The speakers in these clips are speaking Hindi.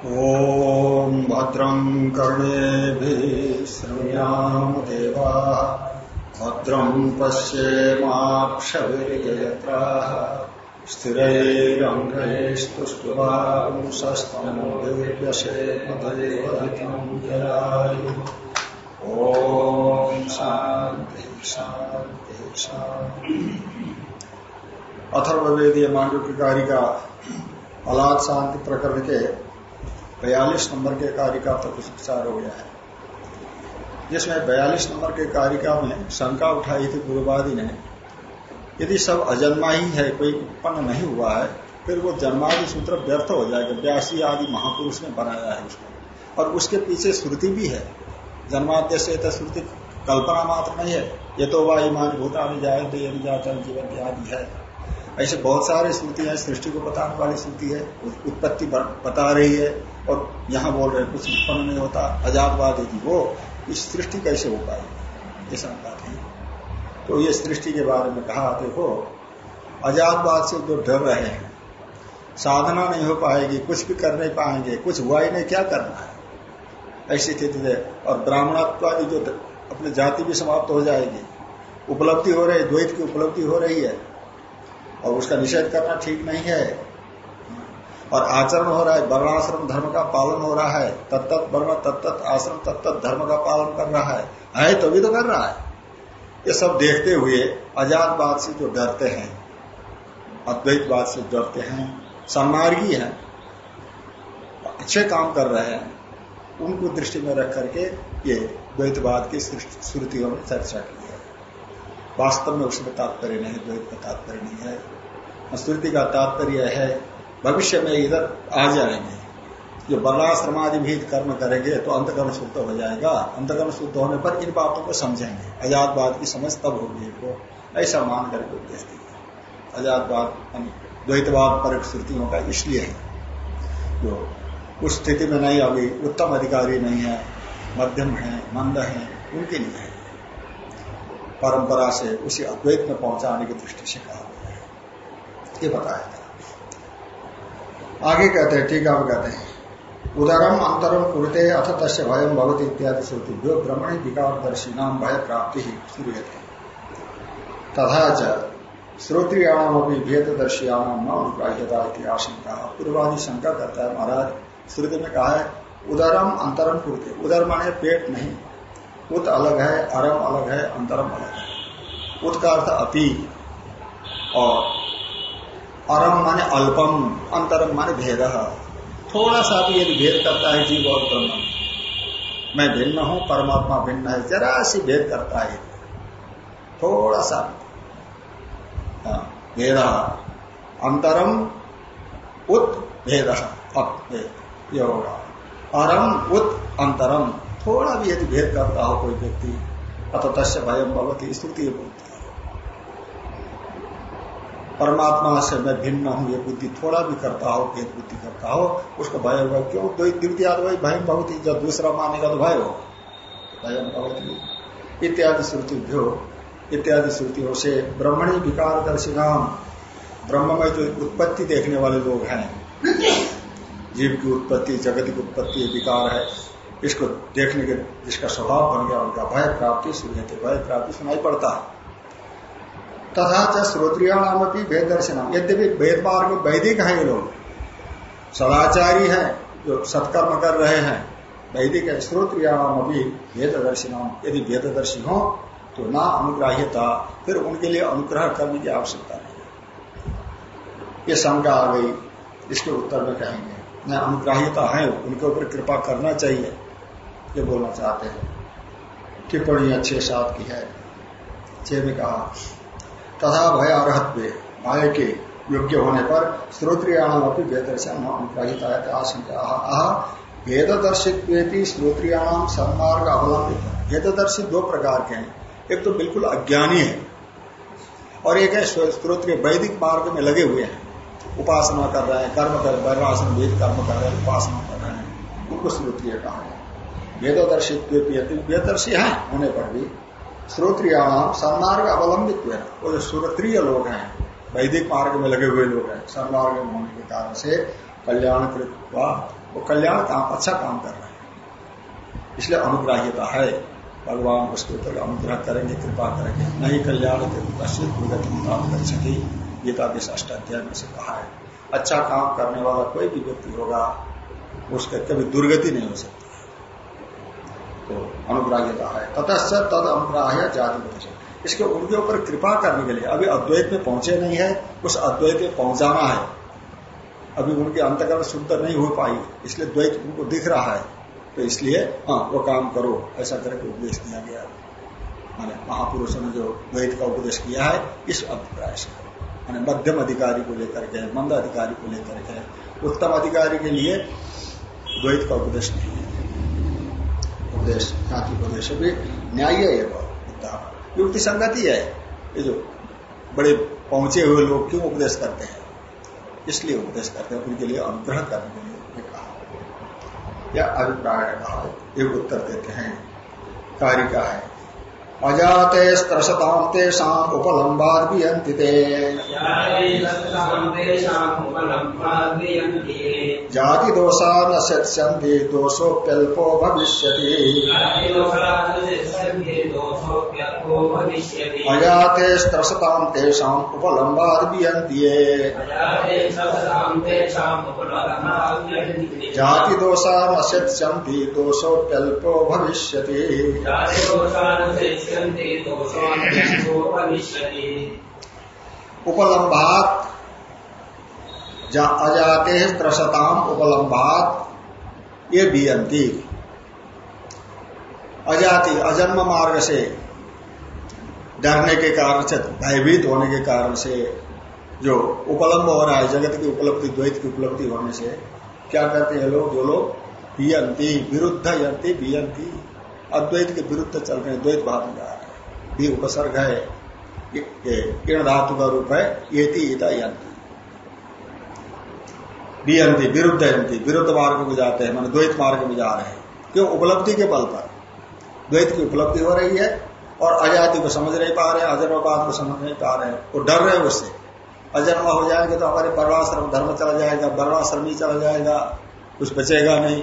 ॐ भद्रं कर्णेभिः शृणुयाम देवा। भद्रं पश्येमाक्षभिर्यत्राः स्थिरैरङ्गैस्तुष्टुवांसस्तमोभिर्यशेमदेवहितं जयायु। ॐ शान्ति शान्ति शान्ति। अथर्ववेदीय मांडव्यकारी का अलाद शांति प्रकरण के बयालीस नंबर के कारिका तक विचार हो गया है। जिसमें बयालीस नंबर के कारिका में शंका उठाई थी, गुरुवादी ने। यदि सब अजन्मा ही है कोई उत्पन्न नहीं हुआ है, फिर वो जन्मादि सूत्र व्यर्थ हो जाएगा। व्यासी आदि महापुरुष ने बनाया है उसको। और उसके पीछे श्रुति भी है। जन्माद्य से श्रुति कल्पना मात्र नहीं है। ये तो वह ईमान भूतानी जाए तो यदि जाता जीवन आदि है। ऐसे बहुत सारे श्रुति है, सृष्टि को बताने वाली श्रुति है, उत्पत्ति बता रही है। और यहाँ बोल रहे कुछ उत्पन्न नहीं होता, अजातवाद यदि वो, इस सृष्टि कैसे हो पाएगी ऐसा बात है। तो ये सृष्टि के बारे में कहा, देखो, अजातवाद से जो डर रहे हैं, साधना नहीं हो पाएगी, कुछ भी कर नहीं पाएँगे, कुछ हुआ ही नहीं, क्या करना है? ऐसी स्थिति है। और ब्राह्मणत्वादी जो अपनी जाति भी समाप्त हो जाएगी, उपलब्धि हो रही, द्वैत की उपलब्धि हो रही है, और उसका निषेध करना ठीक नहीं है और आचरण हो रहा है, वर्णाश्रम धर्म का पालन हो रहा है तत्त वर्ण तत्त आश्रम तत्त धर्म का पालन कर रहा है। है तो भी तो कर रहा है। ये सब देखते हुए अजातवाद से जो डरते हैं, अद्वैतवाद से डरते हैं, सम्मार्गी हैं, अच्छे काम कर रहे हैं, उनको दृष्टि में रख करके ये द्वैतवाद की श्रुतियों में चर्चा की है। वास्तव में उसमें तात्पर्य नहीं द्वैत का तात्पर्य नहीं है। श्रुति का तात्पर्य है भविष्य में इधर आ जाएँगे। जो वर्णाश्रमादि भी कर्म करेंगे तो अंतकर्म शुद्ध हो जाएगा। अंतकर्म शुद्ध होने पर इन बातों को समझेंगे। आजादवाद की समझ तब होगी इनको ऐसा मान करके उपदेश दिया। आजादवाद द्वैतवाद पर श्रुतियों का इसलिए है। जो उस स्थिति में नहीं, अभी उत्तम अधिकारी नहीं है, मध्यम है, मंद है, उनके लिए है। परंपरा से उसी अद्वैत में पहुँचाने की दृष्टि से कहा गया है। ये बताया था। आगे कहते हैं, ठीक है कहते हैं। उदरम अंतरम कुरते अथ तस्य भयम भवती इत्यादि श्रुति। जो श्रुतिभ्यो ब्रह्मणि विकारदर्शी नाम भय प्राप्ति ही शुरू तथा च श्रोत्रियाणाम अपनी भेददर्शियाणाम न अनुग्राह्यता आशंका। पूर्वादि शंका करता है महाराज, श्रुति में कहा है, उदरम अंतरम कुरते। उदर माने पेट नहीं, उत अलग है, अरम अलग है, अंतरम अलग है। उत का अर्थ अपी और अरम माने अल्पम अंतरम माने भेद। थोड़ा सा भी यदि भेद करता है जीव और ब्रह्म। मैं भिन्न हूँ परमात्मा भिन्न है जरा सी भेद करता है। थोड़ा सा हाँ, भेद। अंतरम उत भेद होगा। अरम उत अंतरम। थोड़ा भी यदि भेद करता हो कोई व्यक्ति अत तस्य भयम भगवती स्तुति है परमात्मा से मैं भिन्न हूँ, ये बुद्धि थोड़ा भी करता हो भेद बुद्धि करता हो, उसको भय होगा क्यों? द्वितीय भाई भयम भगवती जब दूसरा मानेगा तो भय हो। भयम भगवती इत्यादि श्रुतिभ्यो इत्यादि श्रुतियों से ब्रह्मणी विकार दर्शी दर्शिनाम ब्रह्म में जो उत्पत्ति देखने वाले लोग हैं जीव की उत्पत्ति जगत की उत्पत्ति, विकार है, इसको देखने के जिसका स्वभाव बन गया, उनका भय प्राप्ति सुनते भय प्राप्ति सुनाई पड़ता है। तथा च श्रोत्रियाणाम भी भेद दर्शन यद्यपि वेद मार्ग वैदिक है ये लोग। सदाचारी है, जो सत्कर्म कर रहे हैं, वैदिक है श्रोत्रियाणाम भी भेद दर्शिनाम यदि भेददर्शी हो तो ना अनुग्राह्यता, फिर उनके लिए अनुग्रह करने की आवश्यकता नहीं ये शंका आ गई, इसके उत्तर में कहेंगे। न अनुग्राह्यता है, उनके ऊपर कृपा करना चाहिए, ये बोलना चाहते हैं। टिप्पणी अच्छे साथ की है। छह में कहा तथा भय अर्हत्व भय के योग्य होने पर श्रोत्रियाणाम अपनी वेदर्शन अनुग्राहिता आशंका। आह वेददर्शित श्रोत्रियाणाम सन्मार्ग अवलंबित वेददर्शित दो प्रकार के हैं। एक तो बिल्कुल अज्ञानी है और एक है स्त्रोत्र वैदिक मार्ग में लगे हुए हैं। उपासना कर रहे हैं, कर्म कर वर्णासन वेद कर्म कर रहे हैं, उपासना कर रहे हैं। उनको श्रोत्रिय कहा है। वेददर्शित वेददर्शी है, होने पर भी श्रोत्रियाणाम सन्मार्ग अवलंबित वो जो श्रोत्रिय लोग हैं, वैदिक मार्ग में लगे हुए लोग हैं सन्मार्ग में होने के कारण से कल्याण कृत वो कल्याण काम अच्छा काम कर रहे हैं। इसलिए अनुग्राह्यता है। भगवान उसके ऊपर अनुग्रह करेंगे, कृपा करेंगे। नहीं कल्याण गीता के ष्ट अध्याय में से कहा है। अच्छा काम करने वाला कोई भी व्यक्ति होगा, उसका कभी दुर्गति नहीं हो सकती। तो अनुग्राह्यता है। ततश्च तद अनुग्राह्य जाति इसके उनके ऊपर कृपा करने के लिए अभी अद्वैत में पहुँचे नहीं है, उस अद्वैत में पहुंचाना है। अभी उनके अंतकरण शुद्ध नहीं हो पाई, इसलिए द्वैत उनको दिख रहा है। तो इसलिए हाँ वो काम करो, ऐसा करके उपदेश दिया गया। माने महापुरुषों ने जो द्वैत का उपदेश किया है, इस अभिप्राय से। माने मध्यम अधिकारी को लेकर के, मंद अधिकारी को लेकर के, उत्तम अधिकारी के लिए द्वैत का उपदेश नहीं उपदेश ज्ञाति उपदेश भी न्याय है युक्ति संगति है। ये जो बड़े पहुँचे हुए लोग क्यों उपदेश करते हैं? इसलिए उपदेश करते हैं, उनके लिए अनुग्रह करने के लिए कहा। यह अभिप्राय कहा। एक उत्तर देते हैं। कार्य का है? अजाते स्त्रसताम तेषाम उपलम्बाद भी जाति दोषा न सत्संधि दोषोप्यल्पो भविष्य अजाते स्त्रसताम तेषाम उपलम्बाद भी जाति दोषा न सत्संधि दोषोप्यल्पो भविष्य उपलम्भात अजाते त्रसताम उपलम्भात ये बियंती। अजाति, अजन्म मार्ग से डरने के कारण से, भयभीत होने के कारण से जो उपलम्ब हो रहा है, जगत की उपलब्धि, द्वैत की उपलब्धि होने से, क्या करते हैं लोग? जो लोग बियंती, विरुद्ध यंती, बियंती। अद्वैत के विरुद्ध चल रहे हैं, द्वैत भाव जा रहे हैं। भी उपसर्ग है किरण धातु का रूप है ये यंती। बियंती विरुद्ध यंती विरुद्ध मार्ग में जाते हैं, मान द्वैत मार्ग में जा रहे हैं। क्यों? उपलब्धि के बल पर। द्वैत की उपलब्धि हो रही है और अजाति को समझ नहीं पा रहे अजन्मवाद को समझ नहीं पा रहे हैं। वो डर रहे हैं उससे। अजन्म हो जाएँगे तो हमारे परवाश्रम, धर्म चला जाएगा बर्वाश्रम ही चला जाएगा, कुछ बचेगा नहीं।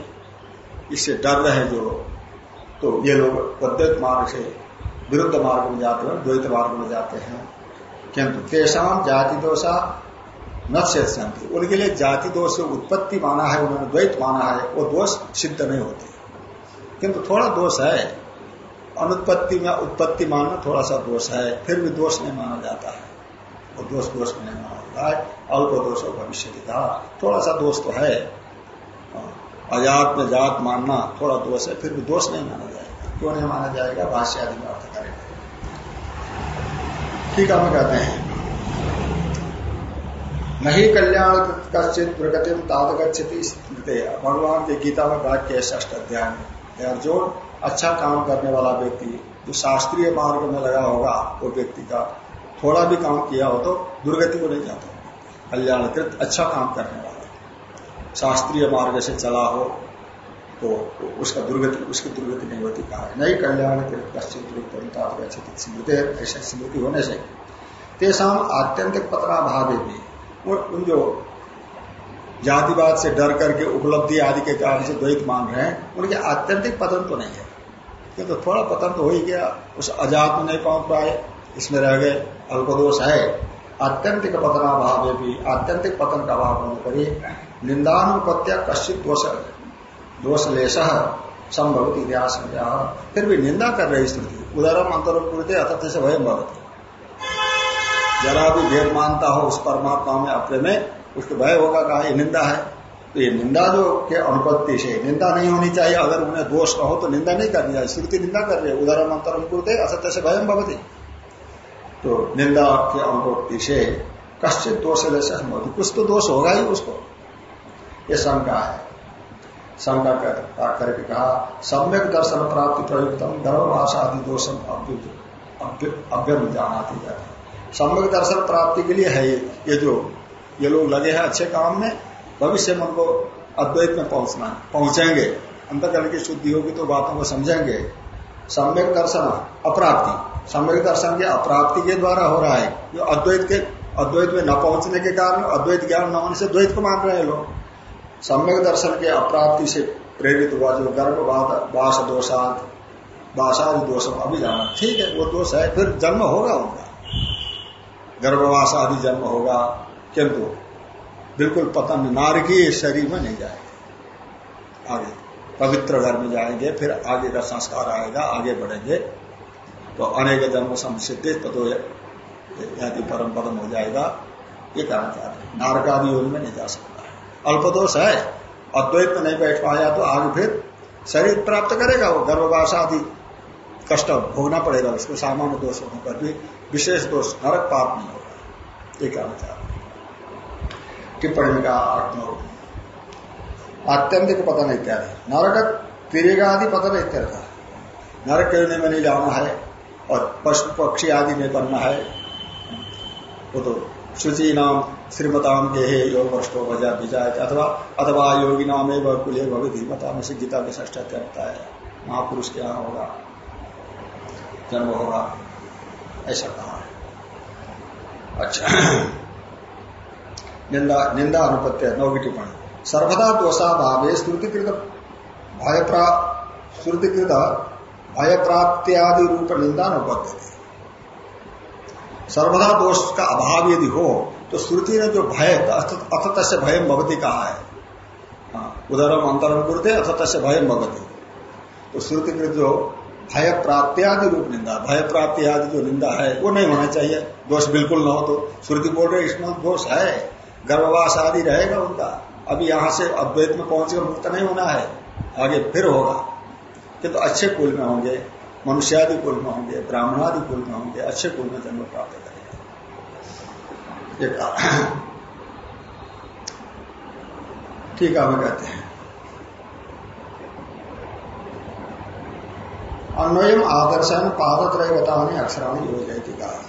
इससे डर रहे जो तो ये लोग अद्वैत मार्ग से विरुद्ध मार्ग में जाते हैं, द्वैत मार्ग में जाते हैं। किंतु तेषाम जाति दोषा न उनके लिए जाति दोष से उत्पत्ति माना है, उन्होंने द्वैत माना है, वो दोष सिद्ध नहीं होते। किंतु थोड़ा दोष है। अनुत्पत्ति में उत्पत्ति मानना थोड़ा सा दोष है, फिर भी दोष नहीं माना जाता है। वो दोष दोष में नहीं माना जाता है, अल्प दोष भविष्य का थोड़ा सा दोष तो है। अजात में जात मानना थोड़ा दोष है, फिर भी दोष नहीं माना जाएगा। क्यों नहीं माना जाएगा? भाष्य आदि में अर्थ करेंगे। ठीक है, हम कहते हैं। नहीं कल्याण कश्चित प्रगति तादगछति भगवान की गीता में वाक्य है ष्ठ अध्याय में। अर्जुन अच्छा काम करने वाला व्यक्ति, जो शास्त्रीय मार्ग में लगा होगा, वो व्यक्ति का थोड़ा भी काम किया हो तो दुर्गति को नहीं जाता। कल्याणकृत अच्छा काम करने वाला। शास्त्रीय मार्ग से चला हो तो उसका दुर्गति, उसकी दुर्गति नहीं होती कहा नहीं कल्याण कश्चित स्मृति, ऐसा स्मृति होने से। तेसाम आत्यंतिक पतना भाव भी उन जो जातिवाद से डर करके उपलब्धि आदि के कारण से द्वैत मान रहे हैं, उनके आत्यंतिक पतन तो नहीं है। किंतु तो थोड़ा पतन तो हो ही गया, उस अजात में नहीं पहुँच पाए, इसमें रह गए अल्पदोष है। आत्यंतिक पतनाभाव भी, आत्यंतिक पतन का अभाव होने पर ही निंदानुपत्या कश्चित दोष दोष लेश संभवती इतिहास फिर भी निंदा कर रही स्थिति। उदाहरण अंतरुते अतथ से भय भवती। जरा भी भेद मानता हो उस परमात्मा में अपने में उसको भय होगा कहा ये निंदा है। तो ये निंदा जो के अनुपत्ति से निंदा नहीं होनी चाहिए। अगर उन्हें दोष न हो तो निंदा नहीं करनी चाहिए। श्रुति निंदा कर रही है। उदाहरण अंतरम कुरते असत्य से भयम भवती। तो निंदा के अनुपत्ति से कश्चित दोष जैसे कुछ तो दोष होगा ही उसको। ये शंका है। शंका कर, करके कहा सम्यक दर्शन प्राप्ति प्रयुक्तम गर्भवास आदि दोषम अभ्यम जाना थी सम्यक दर्शन प्राप्ति के लिए है ये ये जो, ये लोग लगे हैं अच्छे काम में, भविष्य में उनको अद्वैत में पहुँचना, पहुँचेंगे। अंतकरण की शुद्धि होगी तो बातों को समझेंगे। सम्यक दर्शन, अप्राप्ति। सम्यक दर्शन के अप्राप्ति के द्वारा हो रहा है। जो अद्वैत के, अद्वैत में न पहुँचने के कारण, अद्वैत ज्ञान न होने से द्वैत को मान रहे हैं लोग। सम्यक दर्शन के अप्राप्ति से प्रेरित हुआ जो गर्भ बास दोषात बासादि दोष अभी जाना। ठीक है, वो दोष है, फिर जन्म होगा उनका। गर्भवास आदि जन्म होगा, किंतु बिल्कुल पतन नारकीय शरीर में नहीं जाएँगे। आगे, पवित्र घर में जाएँगे, फिर आगे का संस्कार आएगा, आगे बढ़ेंगे। तो अनेक जन्म संसिद्धि तो यदि परम पदम हो जाएगा, ये कहना चाहते हैं? नारक आदि योग में नहीं जा सकता अल्पदोष है, अद्वैत में नहीं बैठ पाया तो आगे फिर शरीर प्राप्त करेगा वो गर्भवास आदि। कष्ट भोगना पड़ेगा उसको, सामान्य दोष होने पर भी। विशेष दोष नरक पाप नहीं होगा ये कहना टिप्पणी का आत्म आत्यंतिक पतन इत्यादि। नरक तिरेगादि पतन इत्यर्थ। नरक में नहीं जाना है और पशु पक्षी आदि में बनना है। वो तो शुचि नाम श्रीमताम के हे योग वस्तु वजह विजाय अथवा अथवा योगी नाम एवं कुल भवित, मता में से गीता के ष्ठ अध्याय है। महापुरुष के यहाँ होगा। जन्म होगा। ऐसा कहा। है अच्छा। निंदा निंदा अनुपत्य नौ की टिप्पणी। सर्वदा दोषा भावे श्रुतिकृत भय श्रुतिकृत भय प्राप्त्यादि रूप निंदा अनुपत्य सर्वदा दोष का अभाव यदि हो तो श्रुति ने जो भय अथत से भय भगवती कहा है। हाँ, उदरम अंतरम गुरुते अथत से भय भगवती तो श्रुति जो भय प्राप्ति आदि रूप निंदा। भय प्राप्ति आदि जो निंदा है, वो नहीं होना चाहिए। दोष बिल्कुल ना हो तो श्रुति बोल रहे, इसमें दोष है। गर्भवास आदि रहेगा उनका। अभी यहाँ से अद्वैत में पहुंचकर मुक्त नहीं होना है। आगे फिर होगा। कि तो अच्छे कुल में होंगे। मनुष्यादि कुल में होंगे, ब्राह्मणादि कुल में होंगे, अच्छे कुल में जन्म प्राप्त करेंगे। ठीक है, हमें कहते हैं। अन्वयम आदर्शन पादत्रय बताने अक्षराणी योजना कहा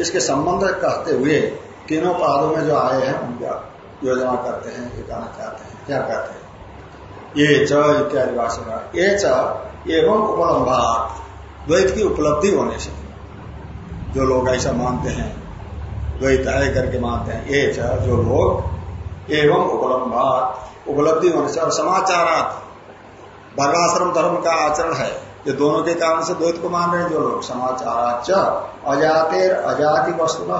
इसके संबंध कहते हुए तीनों पादों में जो आए हैं, उनका योजना करते हैं, ये कहना चाहते हैं। क्या कहते हैं? ये च इत्यादि भाषा ये च एवं उपलम्बात द्वैत की उपलब्धि होने से जो लोग ऐसा मानते हैं, द्वैत है करके मानते हैं, ये च जो लोग एवं उपलम्बात उपलब्धि होने से और समाचारात। वर्णाश्रम धर्म का आचरण है। ये दोनों के कारण से द्वैत को मान रहे हैं जो लोग समाचार अजातेर अजाति वस्तु न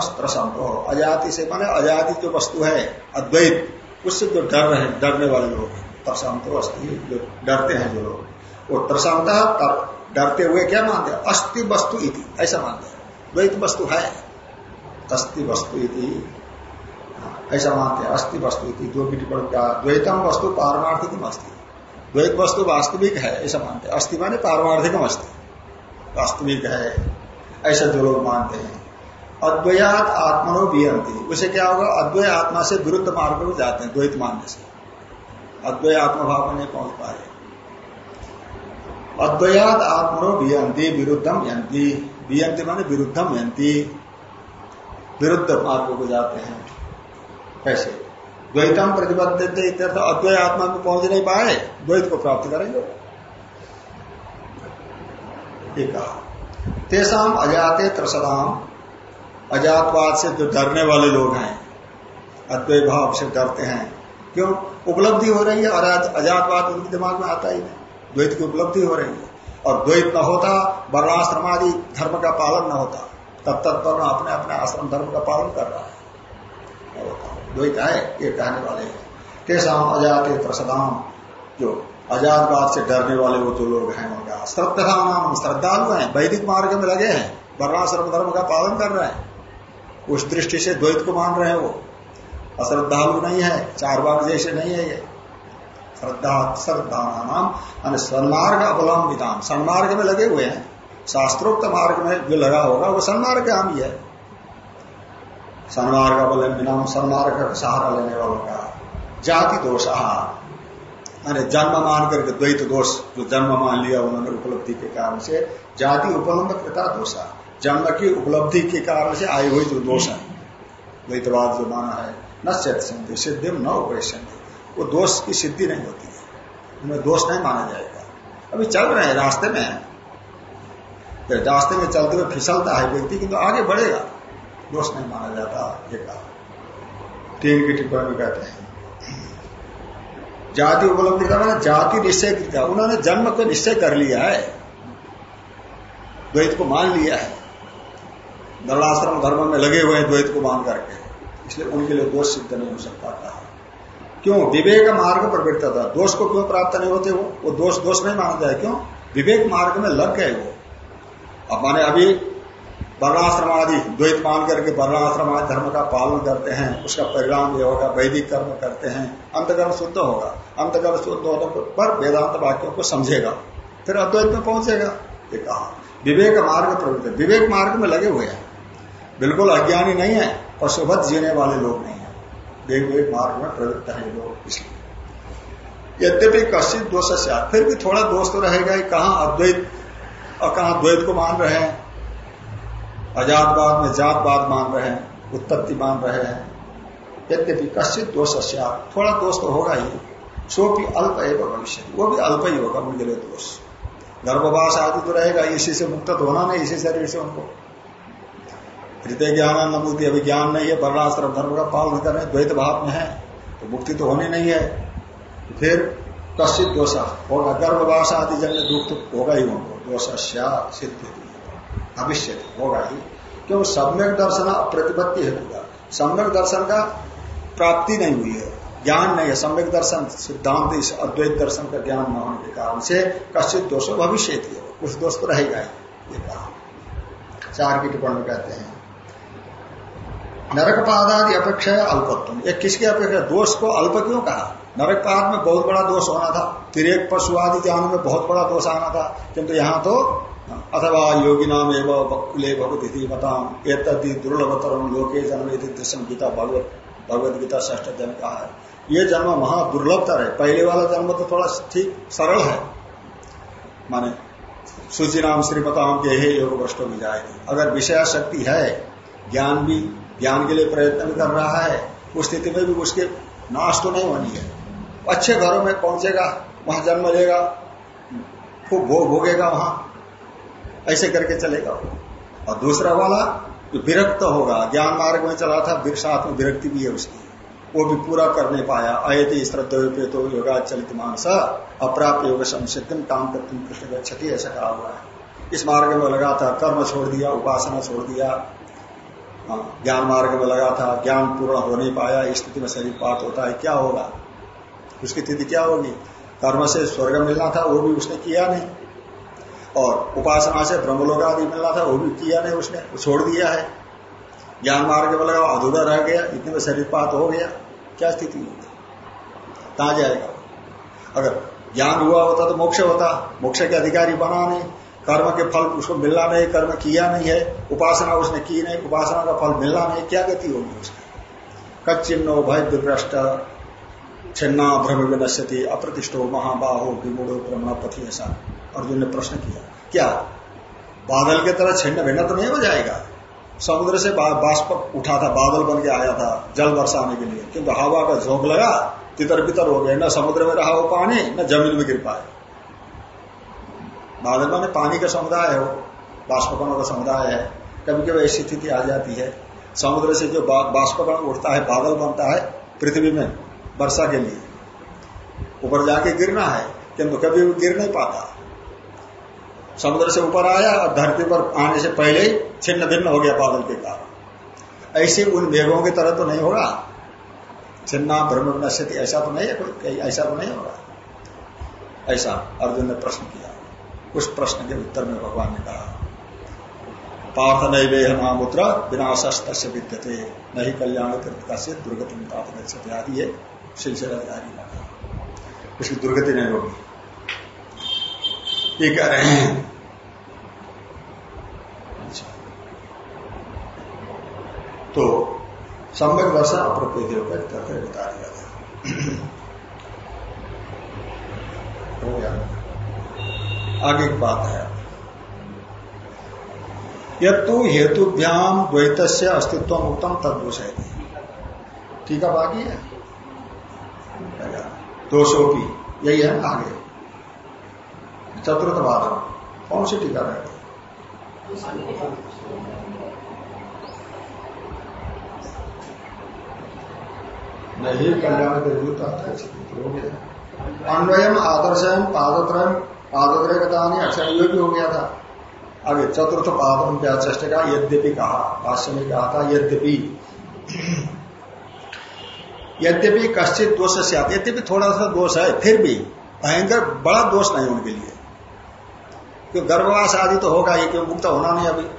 अजाति से माने अजाति जो वस्तु है अद्वैत उससे जो डर रहे डरने वाले लोग त्रसंतो अस्थि जो डरते हैं जो लोग। वो त्रसंता डरते हुए क्या मानते हैं? अस्थि वस्तु इति ऐसा मानते हैं। द्वैत वस्तु है। अस्थि वस्तु इति हाँ, ऐसा मानते हैं। अस्थि वस्तु इति जो भी द्वैतम वस्तु पारमार्थिक अस्थि द्वैत वस्तु वास्तविक है, ऐसा मानते हैं। अस्थि माने पारमार्थिकम अस्थि वास्तविक है, ऐसा जो लोग मानते हैं। अद्वैत आत्मनो बियंती उसे क्या होगा? अद्वै आत्मा से विरुद्ध मार्ग में जाते हैं, द्वैत मानने से। अद्वै आत्मभाव में नहीं पहुँच पाए अद्वैत आत्मनो बियंती विरुद्धम यंती बियंती माने विरुद्धम यंती विरुद्ध मार्ग को जाते हैं। कैसे? द्वैतम प्रतिबद्ध इत्यर्थ अद्वैत आत्मा में पहुँच नहीं पाए, द्वैत को प्राप्त करेंगे ये कहा। तेसाम अजाते त्रसदाम। अजातवाद से जो डरने वाले लोग हैं अद्वैत भाव से डरते हैं, क्यों? उपलब्धि हो रही है, और अजातवाद उनके दिमाग में आता ही नहीं। द्वैत की उपलब्धि हो रही है। और द्वैत न होता, वर्णाश्रम आदि धर्म का पालन न होता। तब वर्ण अपने अपने आश्रम धर्म का पालन कर रहा है। द्वैत है ये कहने वाले। हैं तेसाम अजात प्रसदाम जो अजातवाद से डरने वाले वो जो लोग हैं उनका। श्रद्धा नाम श्रद्धालु हैं, वैदिक मार्ग में लगे हैं वर्णाश्रम धर्म का पालन कर रहे हैं। उस दृष्टि से द्वैत को मान रहे हैं वो। अश्रद्धालु नहीं है चार बाग जैसे नहीं है ये। श्रद्धा श्रद्धा नाम सन्मार्ग अवलंबिताम। सन्मार्ग में लगे हुए हैं। शास्त्रोक्त मार्ग में जो लगा होगा, वो सन्मार्ग का ही है। सन्मार्ग अवलंबिनाम सन्मार्ग का सहारा लेने वालों का जाति दोष मैंने जन्म मान करके द्वैत दोष जो जन्म मान लिया उन्होंने उपलब्धि के कारण से जाति उपलब्ध कृता दोषा जन्म की उपलब्धि के कारण से आए हुई जो दोष है। द्वैतवाद जो माना है, न सिद्धि सिद्धि न उपरिशन वो दोष की सिद्धि नहीं होती है। उन्हें दोष नहीं माना जाएगा। अभी चल रहे हैं, रास्ते में। रास्ते में चलते हुए फिसलता है व्यक्ति, किंतु आगे बढ़ेगा। दोष नहीं माना जाता ये कहा। तीन की टिप्पणी कहते हैं। जाति उपलब्धि का मैंने जाति निश्चय किया? उन्होंने जन्म को निश्चय कर लिया है। द्वैत को मान लिया है। दलाश्रम धर्म में लगे हुए हैं द्वैत को मान करके। इसलिए उनके लिए दोष सिद्ध नहीं हो सकता था। क्यों? विवेक मार्ग प्रवृत्त था। दोष को क्यों प्राप्त नहीं होते वो? वो दोष दोष नहीं माना जाए क्यों? विवेक मार्ग में लग गए वो। अब माने अभी वर्णाश्रम आदि द्वैत मान करके वर्णाश्रम आदि धर्म का पालन करते हैं, उसका परिणाम ये होगा, वैदिक कर्म करते हैं, अंतकर्म शुद्ध होगा। अंतकर्म शुद्ध होने पर वेदांत वाक्यों को समझेगा। फिर अद्वैत में पहुंचेगा, ये कहा। विवेक मार्ग प्रवृत्ति विवेक मार्ग में लगे हुए हैं। बिल्कुल अज्ञानी नहीं है पशुभत जीने वाले लोग नहीं है। विवेक मार्ग में प्रवृत्त है लोग, इसलिए। यद्यपि कश्चित दोष से फिर भी थोड़ा दोष तो रहेगा कहा अद्वैत और कहा द्वैत को मान रहे हैं? अजातवाद में जातवाद मान रहे हैं, उत्पत्ति मान रहे हैं। यद्यपि कश्चित दोष थोड़ा दोष तो होगा ही सो भी अल्प एवं भविष्य। वो भी अल्प ही होगा, उनके लिए दोष। गर्भवास आदि तो रहेगा, इसी से मुक्त तो होना नहीं, इसी शरीर से उनको। हृदय ज्ञान नमूति अभी ज्ञान नहीं है, वर्णाश्रम धर्म का पालन कर रहे द्वैत भाव में है तो मुक्ति तो होनी नहीं है। फिर कश्चित दोष होगा, गर्भवास आदि जन्य दुख तो होगा ही उनको, दोष सिद्ध भविष्य होगा ही। क्यों सम्यक दर्शन प्रतिपत्ति हेतु सम्यक दर्शन का प्राप्ति नहीं हुई है, ज्ञान नहीं है। सम्यक दर्शन, सिद्धांत इस अद्वैत दर्शन का ज्ञान न होने के कारण से कश्चित दोष भविष्य कुछ दोष तो रहेगा ही, ये कहा। चार की टिप्पणी कहते हैं। नरक पादादि अपेक्षा है अल्पत्व ये किसकी अपेक्षा दोष को अल्प क्यों कहा? नरकपाद में बहुत बड़ा दोष होना था। फिर एक पशु आदि जान में बहुत बड़ा दोष आना था। किंतु यहाँ तो अथवा योगी नाम एवं बकुले भगवती बताम एतदी दुर्लभतरम लोके जन्म दृश्यम गीता भगवत भगवत गीता ष्ठ जन्म कहा है। ये जन्म महा दुर्लभतर है। पहले वाला जन्म तो थोड़ा ठीक सरल है। माने सूची नाम श्रीमताम के हे योग वस्तु में जाएगी। अगर विषय शक्ति है, ज्ञान भी, ज्ञान के लिए प्रयत्न भी कर रहा है, उस स्थिति में भी उसके नाश तो नहीं होनी है। अच्छे घरों में पहुंचेगा वहाँ जन्म लेगा खूब भोग भोगेगा वहाँ ऐसे करके चलेगा वो। और दूसरा वाला जो विरक्त होगा ज्ञान मार्ग में चला था साथ में विरक्ति भी है उसकी। वो भी पूरा कर नहीं पाया। अयति श्रद्धे तो योगा चलित मानस अप्राप्त योग संसिद्धम काम करते कृष्ण क्षति ऐसा कहा हुआ है। इस मार्ग में लगा था कर्म छोड़ दिया उपासना छोड़ दिया। हाँ, ज्ञान मार्ग में लगा था ज्ञान पूर्ण हो नहीं पाया स्थिति में शरीर पाठ होता है क्या होगा? उसकी स्थिति क्या होगी? कर्म से स्वर्ग मिलना था, वो भी उसने किया नहीं। और उपासना से ब्रह्मलोक आदि मिलना था, वो भी किया नहीं उसने छोड़ दिया है। ज्ञान मार्ग में लगा, अधूरा रह गया, इतने में शरीर पात हो गया, क्या स्थिति होगी कहा जाएगा? अगर ज्ञान हुआ होता तो मोक्ष होता, मोक्ष के अधिकारी बना नहीं, कर्म के फल उसको मिलना नहीं, कर्म किया नहीं है, उपासना उसने की नहीं, उपासना का फल मिलना नहीं, क्या गति होगी उसकी? कच्चिन्नो भय विभ्रष्ट छिन्ना भ्रम विनश्यति अप्रतिष्ठो महाबाहो विमूढ़ो ब्रह्म पथि ऐसा। अर्जुन ने प्रश्न किया, क्या बादल के तरह छिन्न भिन्न तो नहीं हो जाएगा? समुद्र से बाष्प उठा था, बादल बन के आया था, जल बरसाने के लिए। किंतु हवा का झोंक लगा, तितर बितर हो गया, न समुद्र में रहा वो पानी, न ज़मीन में गिर पाए बादल माने पानी का समुदाय है बाष्पकणों का समुदाय है। कभी कभी ऐसी स्थिति आ जाती है, समुद्र से जो बाष्पकण उठता है, बादल बनता है, पृथ्वी में। वर्षा के लिए। ऊपर जाके गिरना है, किंतु कभी वो गिर नहीं पाता। समुद्र से ऊपर आया और धरती पर आने से पहले ही छिन्न भिन्न हो गया बादल के कारण। ऐसे उन मेघों की तरह तो नहीं होगा छिन्ना भ्रम नश्यति, ऐसा तो नहीं है कोई ऐसा तो नहीं होगा ऐसा अर्जुन ने प्रश्न किया। उस प्रश्न के उत्तर में भगवान ने कहा, पार्थ नैवे नामुद्र विनाशस्त विद्यते। नहीं कल्याण कृत से दुर्गति में आदि है। सिलसिला जारी रखा उसकी दुर्गति नहीं होगी। ये कह रहे हैं। अच्छा। तो सम्यक दर्शन अप्रत्यय होकर करके बता दिया था। हो गया। आगे एक बात है। यू हेतुभ्याम द्वैत अस्तित्व मुक्तम तदोष है ठीक है बाकी है? दोषों की, यही है, आगे। चतुर्थ बाधन कौन सी टीका है? नहीं, कल्याण के विरुद्ध हो गया अन्वयम पादत्रयम पादत्रय का अक्षर ये भी हो गया था। आगे, चतुर्थ पादम व्याचष्ट का यद्यपि कहा, भाष्य में कहा था, यद्यपि। यद्यपि कश्चित दोष से आते यद्यपि थोड़ा सा दोष है, फिर भी भयंकर बड़ा दोष नहीं उनके लिए। क्यों गर्भवास आदि तो होगा ये क्यों मुक्त होना नहीं अभी?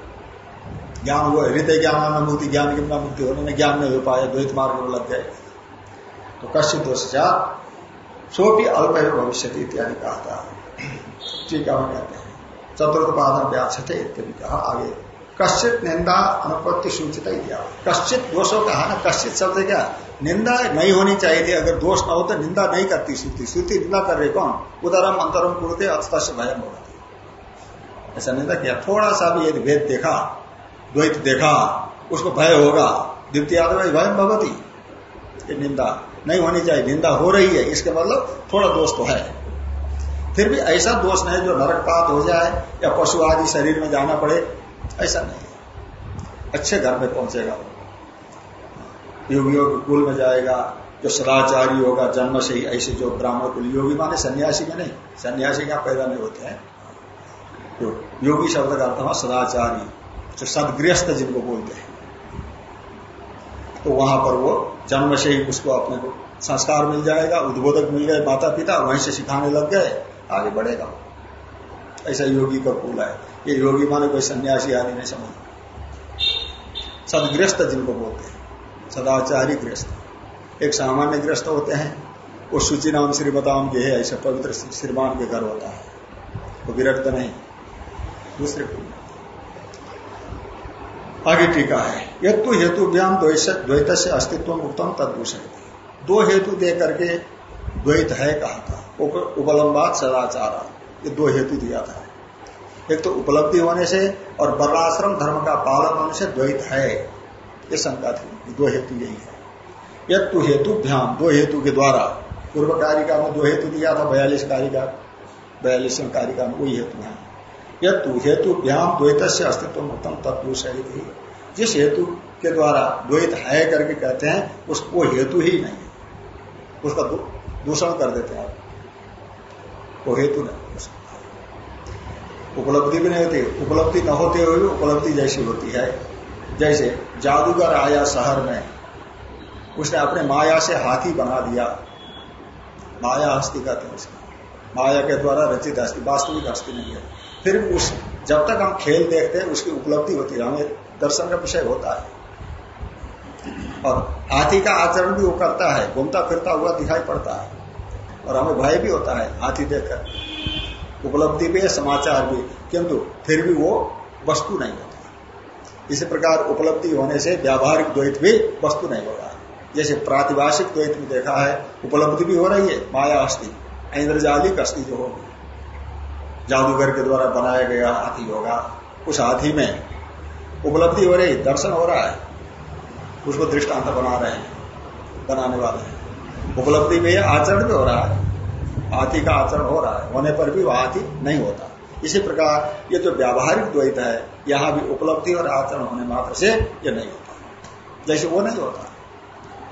ज्ञान हुआ, हृदय ज्ञान मुक्ति, ज्ञान की मुक्ति होने में ज्ञान नहीं हो पाया, द्वैत मार्ग में लग गए। तो कश्चित दोष सो भी अल्प भविष्य इत्यादि कहा था। ठीक है कहते हैं। चतुर्थ पादन व्याचते इत्यादि कहा आगे। कश्चित निंदा अनुपत्ति सूचित कश्चित दोषों कहा ना, कश्चित शब्द क्या? निंदा नहीं होनी चाहिए थी। अगर दोष ना हो तो निंदा नहीं करती श्रुति। श्रुति निंदा कर रही कौन? उदरम अंतरम कुरते अस्त से भयम होगा ऐसा निंदा किया। थोड़ा सा भी यदि भेद देखा, द्वैत देखा, उसको भय होगा। द्वितीय आदमी भयम भगवती निंदा नहीं होनी चाहिए। निंदा हो रही है। इसके मतलब थोड़ा दोष तो है। फिर भी ऐसा दोष नहीं जो नरकपात हो जाए या पशु आदि शरीर में जाना पड़े, ऐसा नहीं। अच्छे घर में पहुंचेगा योगियों के कुल में जाएगा, जो सदाचारी होगा, जन्म से ही ऐसे जो ब्राह्मण कुल। योगी माने सन्यासी में नहीं, सन्यासी क्या पैदा नहीं होते हैं। तो योगी शब्द का अर्थ सदाचारी, जो सदगृहस्थ जिनको बोलते हैं। तो वहाँ पर वो जन्म से ही उसको अपने को संस्कार मिल जाएगा, उद्बोधक मिल गए माता पिता वहीं से सिखाने लग गए, आगे बढ़ेगा। ऐसा योगी का कुल है। ये योगी माने कोई सन्यासी आदि नहीं समझ। सदग्रस्त जिनको बोलते सदाचारी ग्रस्त। एक सामान्य ग्रस्त होते हैं। वो सूची नाम श्रीमताम के है, ऐसा पवित्र श्रीमान के घर होता है। वो विरक्त नहीं। दूसरे आगे टीका है। यह तो हेतु व्याम द्वैत से अस्तित्व उत्तम तदूषण दो हेतु दे करके द्वैत है कहा था। उपलम्बात सदाचार। ये दो हेतु दिया था। एक तो उपलब्धि होने से और वर्णाश्रम धर्म का पालन होने से द्वैत है। ये शंका थी। दो हेतु यही है। यद तो हेतु भ्याम दो हेतु के द्वारा। पूर्व कारिका में दो हेतु दिया था बयालीस कारिका बयालीस कारिका में वही हेतु है। यद तो हेतु भ्याम द्वैत से अस्तित्व उत्तम तत्व सहित ही। जिस हेतु के द्वारा द्वैत है करके कहते हैं, उसको हेतु ही नहीं उसका दूषण कर देते हैं। वो हेतु नहीं उपलब्धि भी नहीं होती। उपलब्धि न होते हुए उपलब्धि जैसी होती है। जैसे जादूगर आया शहर में, उसने अपने माया से हाथी बना दिया। माया हस्ती कहते हैं उसका। माया के द्वारा रचित हस्ती, वास्तविक हस्ती नहीं है। फिर उस, जब तक हम खेल देखते हैं, उसकी उपलब्धि होती है। हमें दर्शन का विषय होता है। और हाथी का आचरण भी वो करता है। घूमता फिरता हुआ दिखाई पड़ता है। और हमें भय भी होता है हाथी देखकर। उपलब्धि भी है समाचार भी। किंतु फिर भी वो वस्तु नहीं होता इसी प्रकार उपलब्धि होने से व्यावहारिक द्वैत भी वस्तु नहीं होगा। जैसे प्रातिभाषिक द्वैत में देखा है, उपलब्धि भी हो रही है, माया अस्थि इंद्रजालिक अस्थि जो होगी। जादूगर के द्वारा बनाया गया हाथी होगा, उस हाथी में उपलब्धि हो रही, दर्शन हो रहा है, उसको दृष्टांत बना रहे हैं, बनाने वाले हैं। उपलब्धि में आचरण भी हो रहा है, हाथी का आचरण हो रहा है, होने पर भी वह हाथी नहीं होता। इसी प्रकार ये जो व्यावहारिक द्वैत है, यहाँ भी उपलब्धि और आचरण होने मात्र से ये नहीं होता। जैसे वो नहीं होता,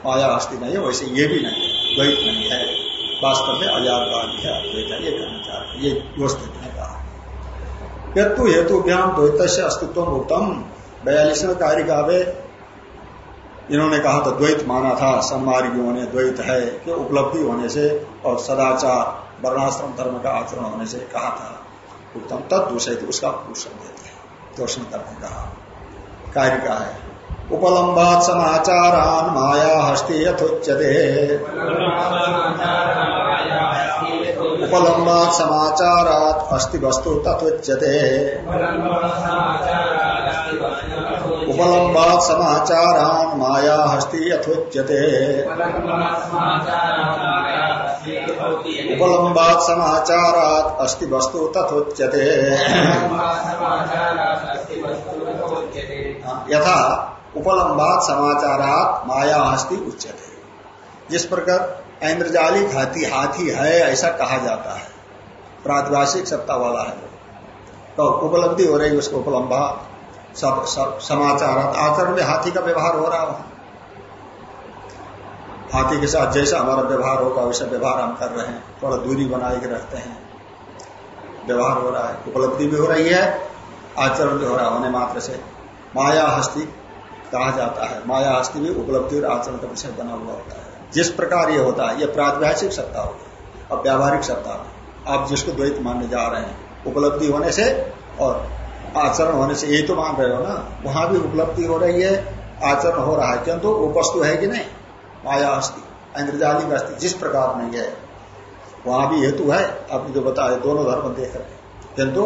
माया अस्थि नहीं है, वैसे ये भी नहीं है, द्वैत नहीं है। वास्तव में अजातवादी है, अद्वैत है, ये कहना चाह रहे ये वो स्थिति कहा हेतु हेतु ज्ञान द्वैत से अस्तित्व उत्तम बयालीसवें कार्य का इन्होंने कहा था, द्वैत माना था सन्मार्गियों ने द्वैत है, कि उपलब्धि होने से और सदाचार, वर्णाश्रम धर्म का आचरण होने से कहा था। उत्तम तद दूषित उसका दूषण देते हैं दोषण करने कहा कार्य का है? उपलम्बात समाचारान माया हस्ती यथोच्यते। उपलम्बात समाचारात अस्ति वस्तु तथोच्यते। उपलम्बात समाचारान माया हस्ती यथोच्यते। उपलम्बात समाचारात अस्ति वस्तु तथोच्यते। यथा उपलम्बात समाचारात माया हस्ती उच्यते। जिस प्रकार इंद्रजालिक हाथी हाथी है ऐसा कहा जाता है। प्रातिभाषिक सत्ता वाला है तो उपलब्धि हो रही उसको उपलम्बा। सब, सब समाचार आचरण में हाथी का व्यवहार हो रहा हो हाथी के साथ जैसा हमारा व्यवहार होगा, वैसा व्यवहार हम कर रहे हैं। थोड़ा दूरी बनाए के रखते हैं। व्यवहार हो रहा है, उपलब्धि भी हो रही है, आचरण भी हो रहा होने मात्र से। माया हस्ती कहा जाता है। माया हस्ती भी उपलब्धि और आचरण का विषय बना हुआ होता है। जिस प्रकार ये होता है, ये प्रातिभाषिक सत्ता होगी और व्यावहारिक सत्ता। आप जिसको द्वैत मानने जा रहे हैं, उपलब्धि होने से और आचरण होने से यही तो मान रहे हो ना, वहाँ भी उपलब्धि हो रही है, आचरण हो रहा है। किंतु वो वस्तु है कि नहीं? माया अस्थि इंद्रजालिक अस्थि जिस प्रकार नहीं है। वहाँ भी हेतु है आपने जो बताया दोनों धर्म देख रहे किंतु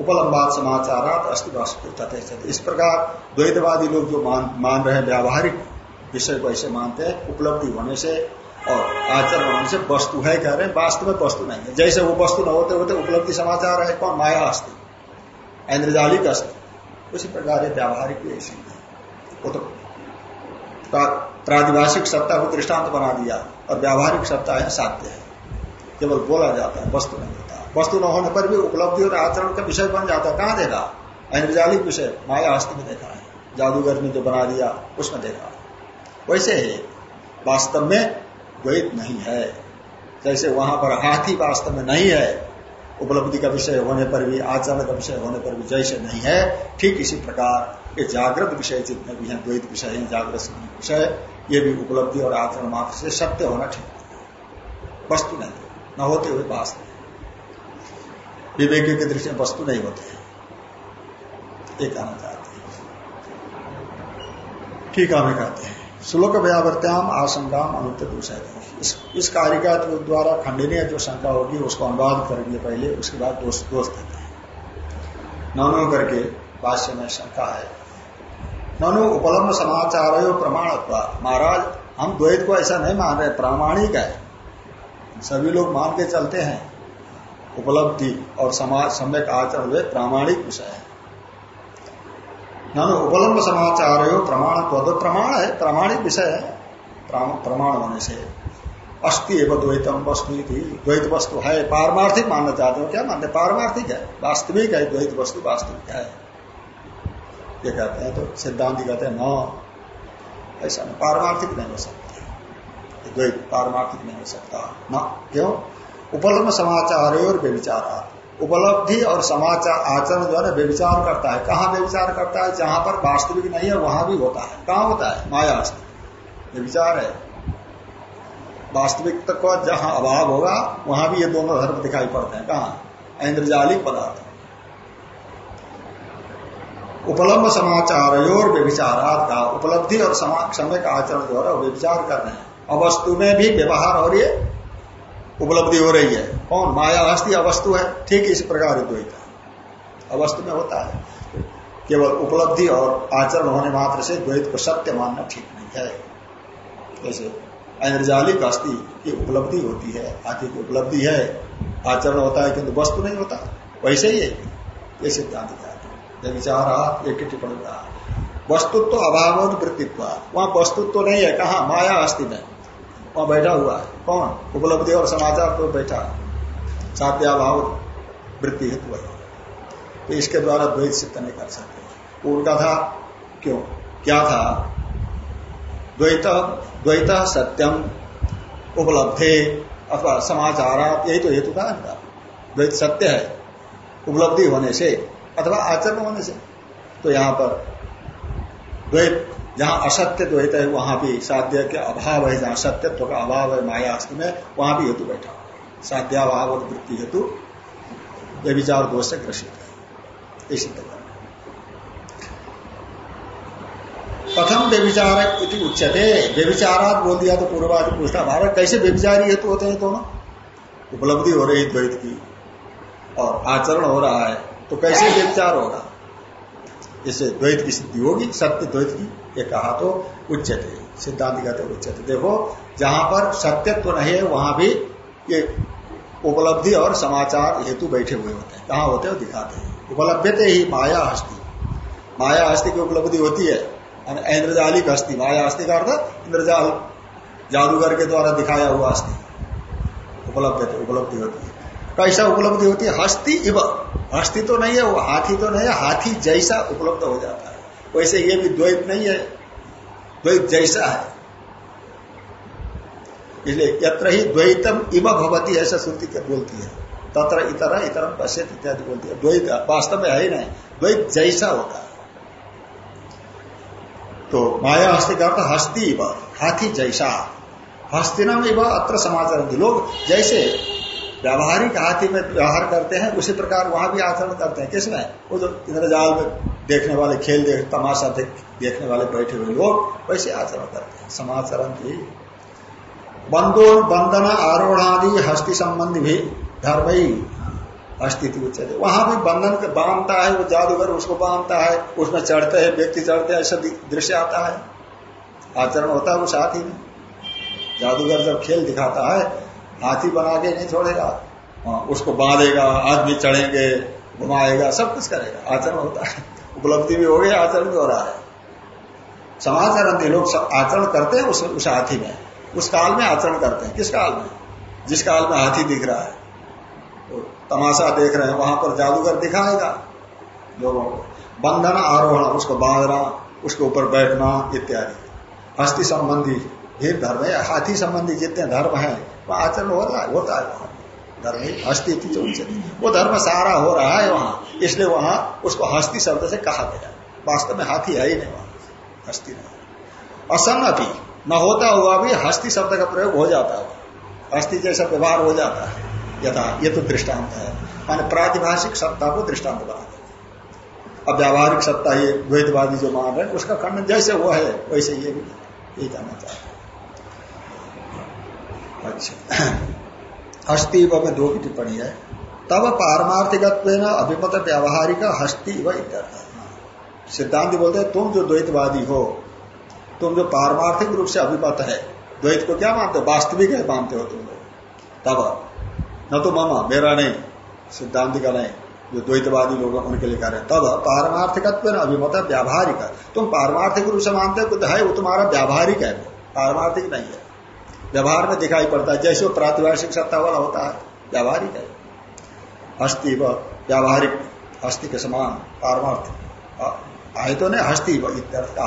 उपलम्बात समाचारात अस्थि वास्तु इस प्रकार द्वैतवादी लोग जो मान मान रहे हैं, व्यावहारिक विषय को ऐसे मानते हैं, उपलब्धि होने से और आचरण होने से वस्तु है, कह रहे हैं, वास्तव में वस्तु नहीं है। जैसे वो वस्तु न होते होते उपलब्धि समाचार है, कौन? माया अस्थि इंद्रजालिक अस्थि उसी प्रकार व्यावहारिक भी ऐसी है। वो तो प्रादिभाषिक सत्ता को दृष्टांत बना दिया और व्यावहारिक सत्ता है, साध्य है। केवल बोला जाता है, वस्तु नहीं होता वस्तु न होने पर भी उपलब्धि और आचरण का विषय बन जाता है। कहाँ देखा? ऐन्द्रजालिक विषय, माया हस्त में देखा है। जादूगर ने जो बना दिया, उसमें देखा वैसे ही वास्तव में द्वैत नहीं है। जैसे वहाँ पर हाथी वास्तव में नहीं है उपलब्धि का विषय होने पर भी, आचरण का विषय होने पर भी जैसे नहीं है, ठीक इसी प्रकार ये जागृत विषय, जितने भी हैं, द्वैत विषय है जागृत विषय, ये भी उपलब्धि और आचरण मात्र से सत्य होना ठीक वस्तु नहीं, न होते हुए वास्तव विवेक की दृष्टि में वस्तु नहीं होते ये कहना चाहते हैं। ठीक हमें कहते हैं। श्लोक व्यावर्त्याम आशंकाम अनुत्तर दूसरे इस, इस कार्य का तो द्वारा खंडनीय जो शंका होगी उसको अनुवाद करेंगे पहले उसके बाद दोष दोष देते हैं। ननो करके भाष्य में शंका है। ननु उपलब्ध समाचार प्रमाण महाराज हम द्वैत को ऐसा नहीं मान रहे प्रामाणिक है। सभी लोग मान के चलते हैं। उपलब्धि और समाज सम्यक आचरण वे प्रामाणिक विषय है। न उपलम्ब समाचार प्रमाण तो प्रमाण है प्रामाणिक विषय है प्रमाण होने से। अस्थि एवं द्वैतम वस्तु द्वैत वस्तु है, पारमार्थिक मानना चाहते हो। क्या मानते पारमार्थिक है। वास्तविक है द्वैत वस्तु वास्तविक है। ये कहते हैं तो सिद्धांत कहते हैं, न। ऐसा नहीं पारमार्थिक नहीं हो सकता। द्वैत, पारमार्थिक नहीं हो सकता। न, क्यों? उपलब्ध समाचार और व्यविचार। उपलब्धि और समाचार, आचरण द्वारा व्यविचार करता है। कहाँ व्यविचार करता है? जहाँ पर वास्तविक नहीं है, वहाँ भी होता है। कहाँ होता है? माया व्यविचार है। वास्तविक का जहाँ अभाव होगा, वहाँ भी ये दोनों धर्म दिखाई पड़ते हैं। कहा? इंद्रजालिक पदार्थ। उपलब्ध समाचार और व्यविचारात का उपलब्धि और समय का आचरण जो है कर रहे हैं। अवस्तु में भी व्यवहार और ये उपलब्धि हो रही है। कौन? माया अस्थि अवस्तु है। ठीक इस प्रकार द्वैत है। अवस्तु में होता है। केवल उपलब्धि और आचरण होने मात्र से द्वैत को सत्य मानना ठीक नहीं है। जैसे ऐन्द्रजालिक अस्थि की उपलब्धि होती है, आदि की उपलब्धि है, आचरण होता है, किंतु वस्तु नहीं होता। वैसे ही है ये सिद्धांत क्या विचार एक टिप्पणी रहा। वस्तुत्व अभाव वृत्तित्व। वहाँ वस्तुत्व नहीं है, कहा? माया अस्थि में वहाँ बैठा हुआ है। कौन? उपलब्धि और समाचार पर बैठा साध्याभाव वृत्ति हेतु है। तो इसके द्वारा द्वैत सिद्ध नहीं कर सकते। उनका था, क्यों? क्या था? द्वैत द्वैत सत्यम उपलब्धे। अथवा समाचार, यही तो हेतु था। इनका द्वैत सत्य है, उपलब्धि होने से, अथवा आचरण होने से। तो यहाँ पर द्वैत, जहाँ असत्य द्वैत है, वहाँ भी साध्य के अभाव है, जहाँ सत्यत्व का अभाव है माया अस्त में, वहाँ भी हेतु बैठा। साध्याभाव और वृत्ति हेतु यह विचार दोष से ग्रसित है। ये सिद्ध व्यविचारक इति उच्चते व्यविचारात बोल दिया तो पूर्वादि पूछता भारत कैसे व्यविचारी हेतु होते हैं दोनों? उपलब्धि हो रही द्वैत की। और आचरण हो रहा है तो कैसे व्यविचार होगा? इससे द्वैत की सिद्धि होगी, सत्य द्वैत की। ये कहा तो उच्चते सिद्धांत कहते उच्चते देखो, जहाँ पर सत्यत्व नहीं है, वहाँ भी ये उपलब्धि और समाचार हेतु बैठे हुए होते हैं। कहा होते हैं? दिखाते हैं। उपलब्धते ही माया हस्ती। माया हस्ती की उपलब्धि होती है। इंद्रजालिक हस्ती माया हस्ती का अर्थ इंद्रजाल जादूगर के द्वारा दिखाया हुआ हस्ती उपलब्ध उपलब्धि होती है। कैसा उपलब्धि होती है? हस्ती इव। हस्ती तो नहीं है, वो हाथी तो नहीं है, हाथी जैसा उपलब्ध हो जाता है। वैसे ये भी द्वैत नहीं है, द्वैत जैसा है। इसलिए यत्र ही द्वैतम इव भवती, ऐसा श्रुति बोलती है। तत्र इतर इतर पश्चित इत्यादि बोलती है। द्वैत वास्तव में है ही नहीं। द्वैत जैसा होता है। तो माया हस्ती का अर्थ हस्ती इव हाथी जैसा। हस्तिनम इव अत्र समाचार लोग जैसे व्यावहारिक हाथी में व्यवहार करते हैं, उसी प्रकार वहाँ भी आचरण करते हैं। किसमें? वो जो इंद्रजाल में देखने वाले खेल देख, तमाशा देख, देखने वाले बैठे हुए लोग, वैसे आचरण करते हैं। समाचरण की बंदो बंधन आरोढ़ादि, हस्ती संबंधी भी धर्म अस्तित्व उच्चते वहाँ भी बंधन बांधता है वो जादूगर उसको बांधता है उसमें चढ़ते हैं व्यक्ति चढ़ते हैं ऐसा दृश्य आता है। आचरण होता है उस हाथी में। जादूगर जब खेल दिखाता है हाथी बना के नहीं छोड़ेगा हाँ, उसको बांधेगा आदमी चढ़ेंगे घुमाएगा सब कुछ करेगा। आचरण होता है। उपलब्धि भी हो गई आचरण भी हो रहा है। समाचरण लोग आचरण करते हैं उस, उस हाथी में। उस काल में आचरण करते हैं। किस काल में? जिस काल में हाथी दिख रहा है। तमाशा देख रहे हैं, वहाँ पर जादूगर दिखाएगा। लोगों को बंधन, आरोहण, उसको बांधना, उसके ऊपर बैठना इत्यादि। हस्ती संबंधी ही धर्म है, हाथी संबंधी जितने धर्म है, वह आचरण हो रहा है, होता है वहाँ। धर्म ही हस्ती थी वो धर्म सारा हो रहा है वहाँ, इसलिए वहाँ उसको हस्ती शब्द से कहा गया वास्तव में हाथी है ही नहीं वहाँ, हस्ती नहीं। असंग अभी न होता हुआ भी हस्ती शब्द का प्रयोग हो जाता है। हस्ती जैसा व्यवहार हो जाता है। यथा, ये तो दृष्टांत है। माने प्रातिभाषिक सत्ता को दृष्टांत बना देते अब व्यावहारिक सत्ता, ये द्वैतवादी जो मान रहे उसका खंडन जैसे वो है, वैसे ये भी यही कहना चाहते अच्छा। हस्ती में दो की टिप्पणी है। तब पारमार्थिकत्व अभिमत व्यावहारिक हस्ती व सिद्धांत बोलते हैं, तुम जो द्वैतवादी हो, तुम जो पारमार्थिक रूप से अभिमत है, द्वैत को क्या मानते हो? वास्तविक है, मानते हो तुम लोग। तब न तो मामा, मेरा नहीं सिद्धांत का नहीं, जो द्वैतवादी लोग उनके लिए कह रहे हैं। तब पारमार्थिकत्व अभिमत है, व्यावहारिक है। तुम पारमार्थिक रूप से मानते हो है, वो तुम्हारा व्यावहारिक है। पारमार्थिक नहीं है। व्यवहार में दिखाई पड़ता है, जैसे वो प्रातिभाषिक सत्ता वाला होता है, व्यावहारिक है। हस्ती व व्यावहारिक, हस्ती के समान पारमार्थ आय तो नहीं, हस्ती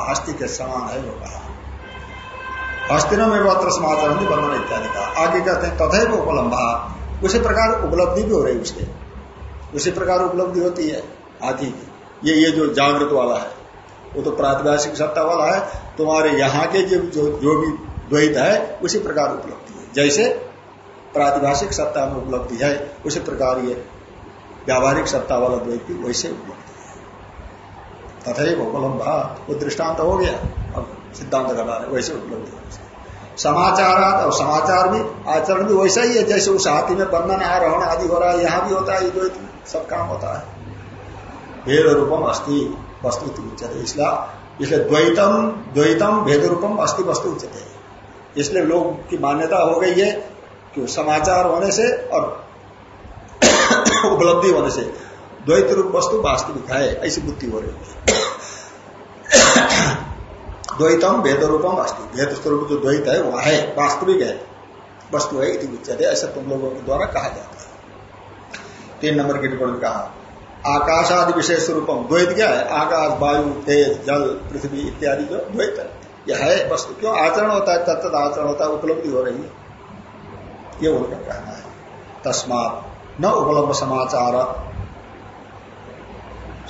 हस्ती के समान है वो कहा। हस्तिनों में अत्र समाचार इत्यादि का आगे कहते हैं तथा उपलम्बा उसी प्रकार उपलब्धि भी हो रही उसके। उसी प्रकार उपलब्धि होती है आदि की। ये ये जो जागृत वाला है वो तो प्रातिभाषिक सत्ता वाला है तुम्हारे यहाँ के जो जो, भी द्वैत है उसी प्रकार उपलब्धि है। जैसे प्रातिभाषिक सत्ता में उपलब्धि है उसी प्रकार ये व्यावहारिक सत्ता वाला द्वैत भी वैसे उपलब्धि है। तथा उपलब्धा वो दृष्टांत हो गया अब सिद्धांत कर रहा है वैसे उपलब्धि है समाचार और समाचार भी आचरण भी वैसा ही है, जैसे उस हाथी में बंधन आरोहण आदि हो रहा है, यहाँ भी होता है द्वैत सब काम होता है। भेद रूपम अस्थि वस्तु उच्चते इसलिए इसलिए द्वैतम द्वैतम भेद रूपम अस्थि वस्तु उच्चते इसलिए लोग की मान्यता हो गई है कि समाचार होने से और उपलब्धि होने से द्वैत रूप वस्तु वास्तविक है, ऐसी बुद्धि हो रही है। द्वैतम भेद रूपम अस्थि भेद स्वरूप जो द्वैत है, वह है, वास्तविक है। वस्तु है इति उच्चते ऐसा तुम लोगों के द्वारा कहा जाता है। तीन नंबर की टिप्पणी कहा आकाश आदि विशेष रूपम द्वैत क्या है? आकाश, वायु, तेज, जल, पृथ्वी इत्यादि जो द्वैत है। यह है वस्तु। क्यों? आचरण होता है, तत्त आचरण होता है, उपलब्धि हो रही है। ये उनका कहना है। तस्मात न उपलब्ध समाचार।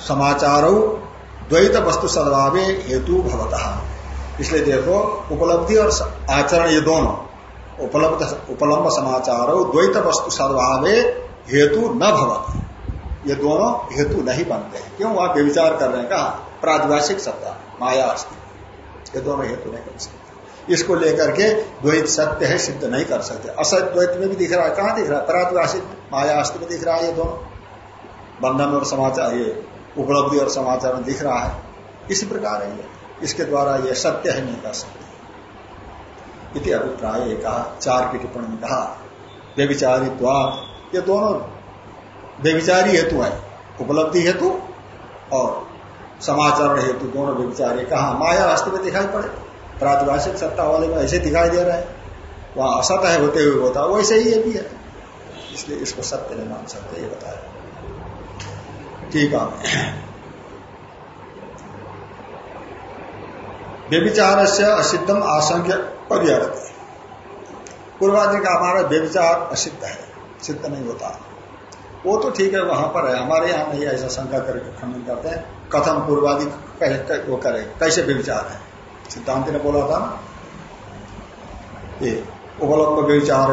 समाचार द्वैत वस्तु सद्भावे हेतु भवता। इसलिए देखो, उपलब्धि और आचरण ये दोनों। उपलब्ध, उपलम्ब समाचार द्वैत वस्तु सद्भावे हेतु न भवत। ये दोनों हेतु नहीं बनते हैं। क्यों? वहाँ व्यविचार कर रहे हैं। कहा? प्रादिभाषिक सत्ता माया अस्थित ये दोनों हेतु नहीं बन सकते। इसको लेकर के द्वैत सत्य है, सिद्ध नहीं कर सकते। असत द्वैत में भी दिख रहा है। कहाँ दिख रहा है? परातवासित माया अस्त में दिख रहा है ये दोनों। बंधन और समाचार, ये उपलब्धि और समाचार में दिख रहा है। इसी प्रकार है ये। इसके द्वारा यह सत्य है, नहीं कर सकते। इति अभिप्राय कहा चार की टिप्पणी में कहा, व्यविचारी द्वार ये दोनों व्यविचारी हेतु है, उपलब्धि हेतु और समाचारण हेतु, दोनों व्यविचार। कहा, माया वास्तव में दिखाई पड़े, प्रातिभाषिक सत्ता वाले में ऐसे दिखाई दे रहा है, वहाँ असत है, होते हुए होता, वैसे ही ये भी है। इसलिए इसको सत्य नहीं मान सकते, ये बताया। ठीक है। व्यभिचार से असिद्धम आशंक्य परिहरते पूर्वादि का हमारा व्यविचार असिद्ध है, सिद्ध नहीं होता। वो तो ठीक है, वहाँ पर है। हमारे यहाँ नहीं ऐसा शंका करके खंडन करते हैं। कथम पूर्वादि वो करे, कैसे व्यविचार है? सिद्धांत ने बोला था ये उपलम्ब व्यविचार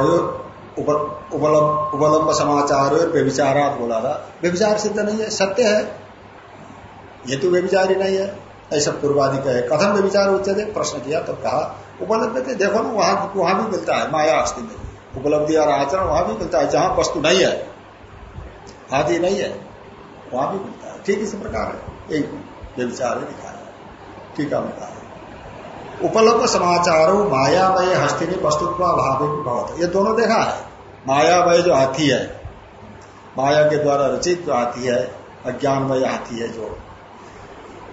उपलम्ब समाचार व्यविचारात बोला था। व्यविचार सिद्ध नहीं है, सत्य है। ये तो व्यविचार ही नहीं है। ऐसा पूर्वादि कहे कथम व्यविचार उच्चते, प्रश्न किया, तब कहा, उपलब्ध देखो ना, वहाँ वहाँ भी मिलता है, माया अस्थि में। उपलब्धि और आचरण वहाँ भी मिलता है, जहाँ वस्तु नहीं है। आदि नहीं है, वहाँ भी मिलता है। ठीक इसी प्रकार है। एक व्यविचार है दिखाया टीका में कहा। उपलब्ध समाचारों, मायामय हस्तिनी वस्तुत्व भाव बहुत ये दोनों देखा है। मायामय जो हाथी है, माया के द्वारा रचित जो हाथी है, अज्ञानमय हाथी है जो,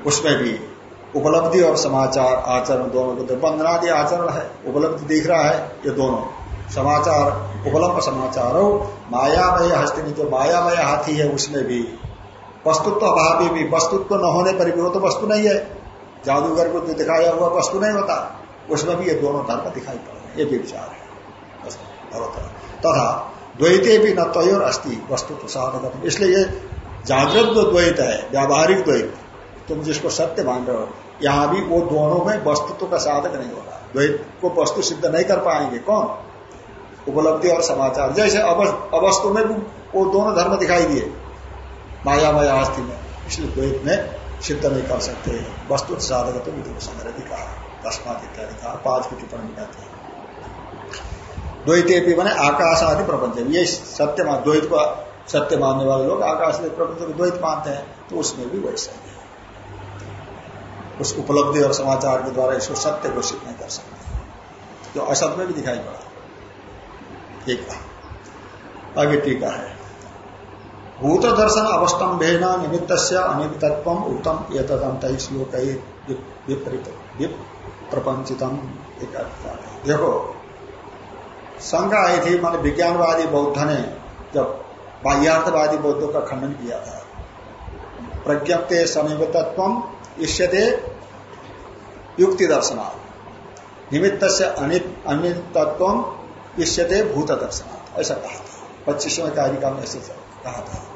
उसमें भी उपलब्धि और समाचार आचरण दोनों को बंधनादि आचरण है, उपलब्धि दिख रहा है, ये दोनों। समाचार, उपलब्ध समाचार हो मायामय हस्तिनी जो मायामय हाथी है, उसमें भी। वस्तुत्व अभावी भी, वस्तुत्व न होने पर भी वो तो वस्तु नहीं है। जादूगर को जो दिखाया हुआ वस्तु नहीं होता, उसमें भी ये दोनों धर्म दिखाई पड़ रहे ये भी विचार है। तथा द्वैते भी न तय अस्थि वस्तु तो साधक इसलिए ये जागृत जो द्वैत है, व्यावहारिक द्वैत तुम जिसको सत्य मान रहे हो। यहाँ भी वो दोनों में वस्तुत्व का साधक नहीं होगा। द्वैत को वस्तु सिद्ध नहीं कर पाएँगे। कौन? उपलब्धि और समाचार। जैसे अवस्तु में भी वो दोनों धर्म दिखाई दिए। माया माया आस्ती में। इसलिए द्वैत में सिद्ध नहीं कर सकते। वस्तु साधक तो विधि संग्रह कहा। तस्मात इत्यादि कहा। पाँच की टिप्पणी कहते हैं। द्वैत भी बने आकाश आदि प्रपंच। ये सत्य मान द्वैत को सत्य मानने वाले लोग आकाश आदि प्रपंच को द्वैत मानते हैं। तो उसमें भी वैसा है। उस उपलब्धि और समाचार के द्वारा इसको सत्य घोषित नहीं कर सकते। जो असत में भी दिखाई पड़ा। ठीक आगे टीका है। भूत दर्शन अवस्तंभे न निमित्त अनिमित्व उत्तम ये तदंत श्लोक विपरीत प्रपंचितम एक देखो शंका आई थी मान विज्ञानवादी बौद्ध ने जब बाह्यार्थवादी बौद्धों का खंडन किया था। प्रज्ञप्ते समीपत्व इष्यते युक्ति दर्शनार्थ निमित्त से अनित्व इष्यते भूत दर्शनार्थ ऐसा कहा था। पच्चीसवें कारिका में ऐसे कहा था।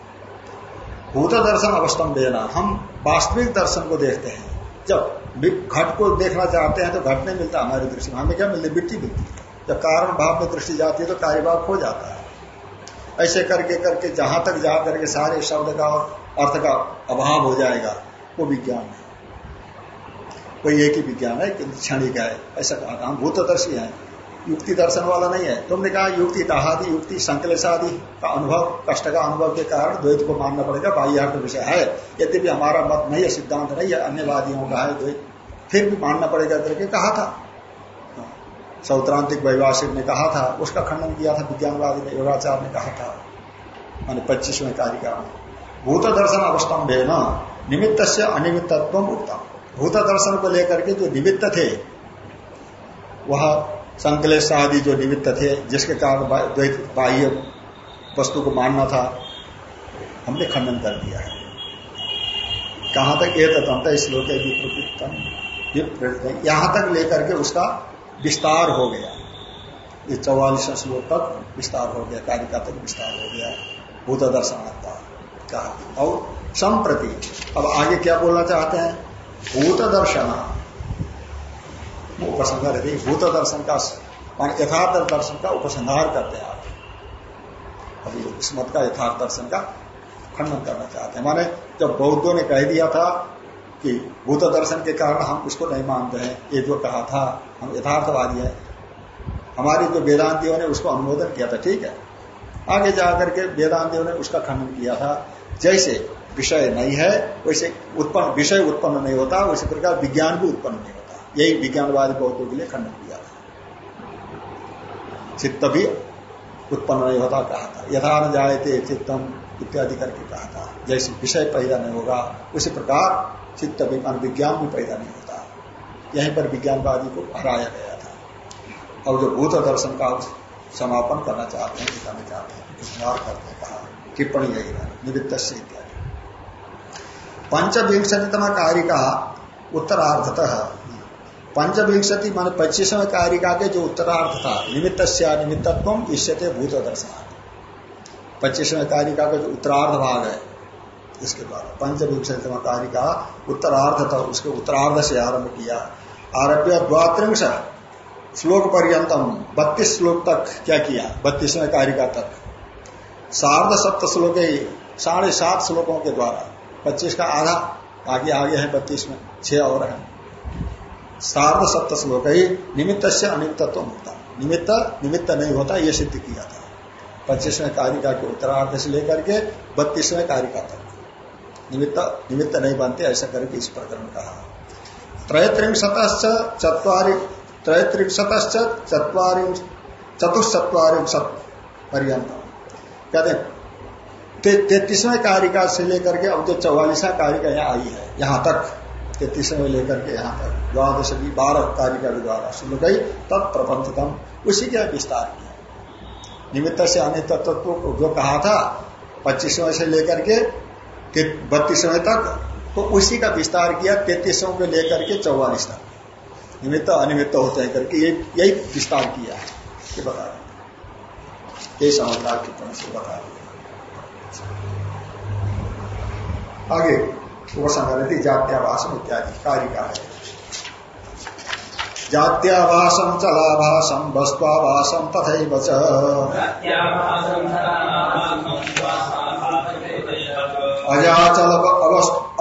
भूत दर्शन अवस्थम देना हम वास्तविक दर्शन को देखते हैं। जब घट को देखना चाहते हैं तो घट नहीं मिलता हमारी दृष्टि में। हमें क्या मिलती? मिट्टी मिलती है। जब कारण भाव में दृष्टि जाती है तो कार्य भाव खो जाता है। ऐसे करके करके जहाँ तक जा करके सारे शब्द का और अर्थ का अभाव हो जाएगा, वो विज्ञान है कोई एक ही विज्ञान है किंतु क्षणिक है, ऐसा कहा था। हम भूतदर्शी हैं, युक्ति दर्शन वाला नहीं है। तुमने कहा युक्ति दाहादि, युक्ति संकलेशादि का अनुभव, कष्ट का अनुभव के कारण द्वैत को मानना पड़ेगा बाह्यार्थ विषय है। यद्यपि हमारा मत नहीं है, सिद्धांत नहीं है, अन्यवादियों का है द्वैत, फिर भी मानना पड़ेगा करके कहा था। सौत्रांतिक वैवासिक ने कहा था, उसका खंडन किया था, विज्ञानवादी ने योगाचार ने कहा था, मान पच्चीसवें कारिका में भूत दर्शन अवस्थम न निमित्त से अनिमित्व उत्तम भूत दर्शन को लेकर के जो निमित्त थे, वह संकलेश आदि जो निमित्त थे, जिसके कारण द्वैत बाह्य वस्तु को मानना था, हमने खंडन कर दिया है। कहाँ तक ये तथा श्लोक यहाँ तक लेकर के उसका विस्तार हो गया। ये चौवालीस श्लोक तक विस्तार हो गया, कारिका तक विस्तार हो गया, भूत दर्शनार्था कहा और संप्रति, अब आगे क्या बोलना चाहते हैं? भूत दर्शन उपसंहार है भूत दर्शन का मान यथार्थ दर्शन का उपसंहार करते हैं आप। अभी इस मत का यथार्थ दर्शन का खंडन करना चाहते हैं। माने जब बौद्धों ने कह दिया था कि भूत दर्शन के कारण हम उसको नहीं मानते हैं, ये जो कहा था, हम यथार्थवादी है। हमारी जो वेदांतियों ने उसको अनुमोदन किया था, ठीक है। आगे जाकर के वेदांतियों ने उसका खंडन किया था। जैसे विषय नहीं है, वैसे उत्पन्न, विषय उत्पन्न नहीं होता उसी प्रकार विज्ञान भी उत्पन्न नहीं होता। यही विज्ञानवादी बौद्धों के लिए खंडन किया था। चित्त भी उत्पन्न नहीं होता कहा था। यथान जाए थे चित्तम इत्यादि करके कहा था। जैसे विषय पैदा नहीं होगा, उसी प्रकार चित्त विज्ञान विज्ञान भी पैदा नहीं होता। यहीं पर विज्ञानवादी को हराया गया था। और जो भूत दर्शन का समापन करना चाहते हैं दिखाना चाहते हैं हैं, कहा, टिप्पणी यही है निवृत्त से इत्यादि। पंचविंशतितम कारिका उत्तरार्धत। पंचविंशति मान पच्चीसवें कारिका के जो उत्तरार्थ था निमित्त निमित्तत्व इससे भूत दर्शन पच्चीसवें कारिका का जो उत्तरार्ध भाग है, इसके द्वारा पंचविंशतिमा कारिका उत्तरार्ध था उसके उत्तरार्ध से आरंभ किया। आरभ्य द्वात्रिंश श्लोक पर्यंतम, बत्तीस श्लोक तक क्या किया? बत्तीसवें कारिका तक। सार्ध सप्त श्लोक साढ़े सात श्लोकों के द्वारा पच्चीस का आधा आगे आगे है बत्तीस में, छह और है। सार्ध सप्त श्लोक ही निमित्त से अनिमित्व होता। निमित्त निमित्त नहीं होता यह सिद्ध किया था। पच्चीसवें कारिका के उत्तरार्ध से लेकर के बत्तीसवें कारिका तक। निमित्त निमित्त नहीं बनते, ऐसा करके इस प्रकरण कहा। त्रयत्रिंशत चतवारी त्रयत्रिंशत चतवारी चतुश्चत्वारिंशत पर्यंत कहते तैतीसवें कारिका से लेकर के अब जो चौवालीसवा कारिका यहाँ आई है, यहाँ तक, तैतीसवें लेकर के यहाँ तक द्वादश की बारह कारिका के द्वारा सुन गई तब प्रपंचतम, उसी के विस्तार किया। निमित्त से अनित तत्व को जो कहा था, पच्चीसवें से लेकर के बत्तीसवें तक तो उसी का विस्तार किया, तैतीसवें को लेकर के चौवालीस तक। निमित्त, अनिमित्त होते हैं करके यही विस्तार किया है, ये बता रहे ये समझदार टिप्पणी से बता आगे उपसंहरती जात्यावासम इत्यादि कार्य का है। जात्यावासम चलाभासम वस्वाभासम तथा च।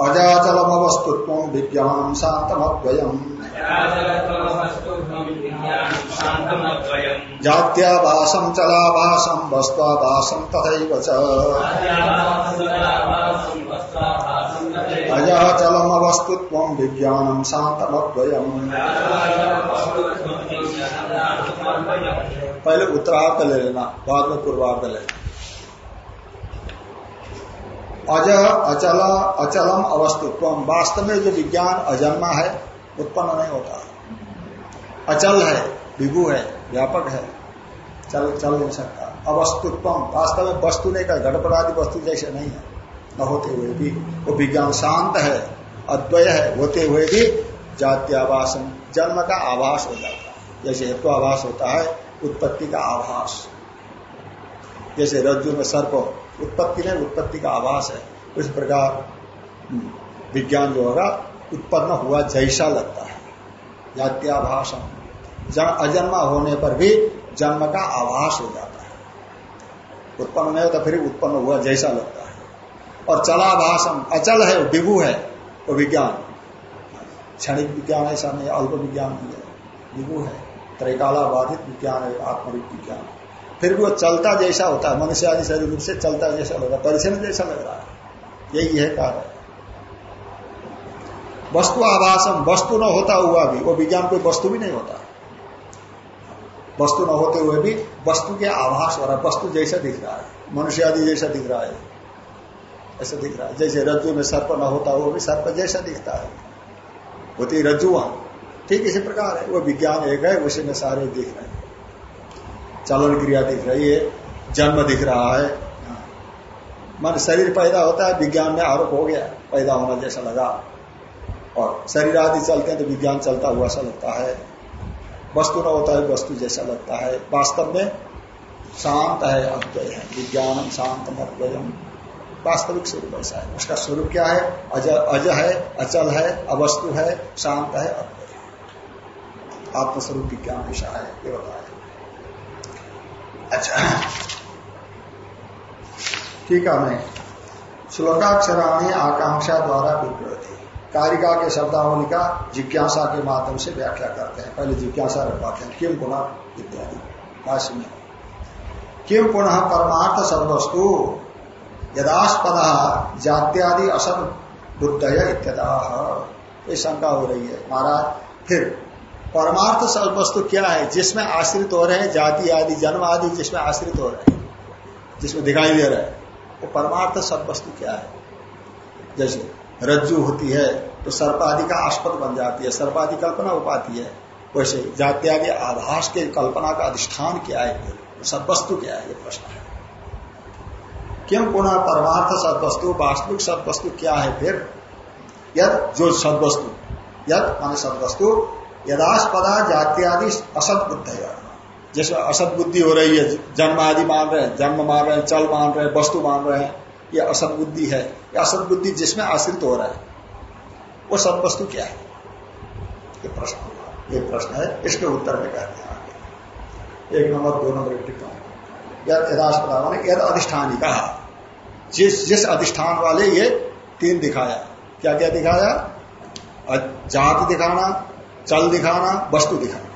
अजाचलम अवस्तुत्व विज्ञान शांतमद्वयम जात्याभासम चलाभासम वस्वाभासम तथा अजाचलम अवस्तुत्व विज्ञानम शांतमद्वयम पहले उत्तरार्थ ले लेना बाद में पूर्वार्ध ले अज अचल अचलम अवस्तुत्व वास्तव में जो विज्ञान अजन्मा है उत्पन्न नहीं होता। अचल है विभु है व्यापक है चल चल नहीं सकता। अवस्तुत्व वास्तव में वस्तु नहीं का घटपराधि वस्तु जैसे नहीं है। न होते हुए भी। वो विज्ञान शांत है अद्वय है होते हुए भी जात्यावासन जन्म का आभास हो जाता है। जैसे हेतु आभास होता है उत्पत्ति का आभास। जैसे रज्जु में सर्प उत्पत्ति नहीं उत्पत्ति का आभास है। उस प्रकार हम्म, विज्ञान जो होगा उत्पन्न हुआ जैसा लगता है। जात्याभाषण अजन्मा होने पर भी जन्म का आभास हो जाता है। उत्पन्न नहीं होता फिर उत्पन्न हुआ जैसा लगता है। और चलाभाषम अचल है, विभु है, वो विज्ञान। क्षणिक विज्ञान ऐसा नहीं अल्प विज्ञान नहीं है, विभु है त्रिकाला बाधित विज्ञान है, आत्मरूप विज्ञान। फिर भी वो चलता जैसा होता है, मनुष्य आदि शरीर रूप से चलता जैसा लग रहा है जैसा लग रहा है। यही है कार्य वस्तु आभाषम वस्तु न होता हुआ भी, वो विज्ञान कोई वस्तु भी नहीं होता। वस्तु न होते हुए भी वस्तु के आभास हो रहा है। वस्तु जैसा दिख रहा है। मनुष्य आदि जैसा दिख रहा है। ऐसा दिख रहा है। जैसे रज्जु में सर्प न होता वो भी सर्प जैसा दिखता है। होती रज्जु वहाँ ठीक इसी प्रकार है। वो विज्ञान एक है, उसी में सारे दिख रहे हैं। चलन क्रिया दिख रही है। जन्म दिख रहा है। मन शरीर पैदा होता है, विज्ञान में आरोप हो गया। पैदा होना जैसा लगा। और शरीर आदि चलते हैं तो विज्ञान चलता हुआ सा लगता है। वस्तु न होता है, वस्तु जैसा लगता है। वास्तव में शांत है अद्वय है विज्ञान शांत अद्वयम वास्तविक स्वरूप ऐसा है। उसका स्वरूप क्या है? अज अज है, अचल है, अवस्तु है, शांत है अद्वय आत्मस्वरूप विज्ञान ऐसा है, ये बताया अच्छा। ठीक है, मैं श्लोकाक्षराणी आकांक्षा द्वारा विप्रति कारिका के शब्दावली का जिज्ञासा के माध्यम से व्याख्या करते हैं। पहले जिज्ञासा रखवाते हैं। किम पुनः इत्यादि। भाष्य में। किम पुनः परमार्थ सर्वस्तु। यदास्पद जात्यादि बुद्ध इत्यदा ये शंका हो रही है। महाराज, फिर परमार्थ सर्वस्तु क्या है? जिसमें आश्रित हो रहे हैं जाति आदि, जन्म आदि जिसमें आश्रित हो रहे हैं, जिसमें दिखाई दे रहा है, वो परमार्थ सर्वस्तु क्या है? जैसे रज्जु होती है तो सर्पादि का आस्पद बन जाती है, सर्पादि कल्पना हो पाती है। वैसे जात्यादि आभास के कल्पना का अधिष्ठान क्या है? सदवस्तु क्या है? ये प्रश्न है। क्यों पुनः परमार्थ सदवस्तु, वास्तविक सदवस्तु क्या है फिर? यद जो सदवस्तु, यद मान सदवस्तु, यदास्पदा जात्यादि असत बुद्ध जिसमें असत बुद्धि हो रही है, जन्म आदि मान रहे हैं, जन्म मान रहे हैं, चल मान रहे हैं, वस्तु मान रहे हैं ये असत बुद्धि है, ये असत बुद्धि जिसमें आश्रित हो रहा है, वो सत वस्तु क्या है? ये प्रश्न ये प्रश्न है, इसके उत्तर में कहते हैं आगे। एक नंबर, दो नंबर की टिप्पणी। यदास्पदा माने यद अधिष्ठानी कहा। जिस जिस अधिष्ठान वाले ये तीन दिखाया। क्या क्या दिखाया जात दिखाना, चल दिखाना, वस्तु दिखाना।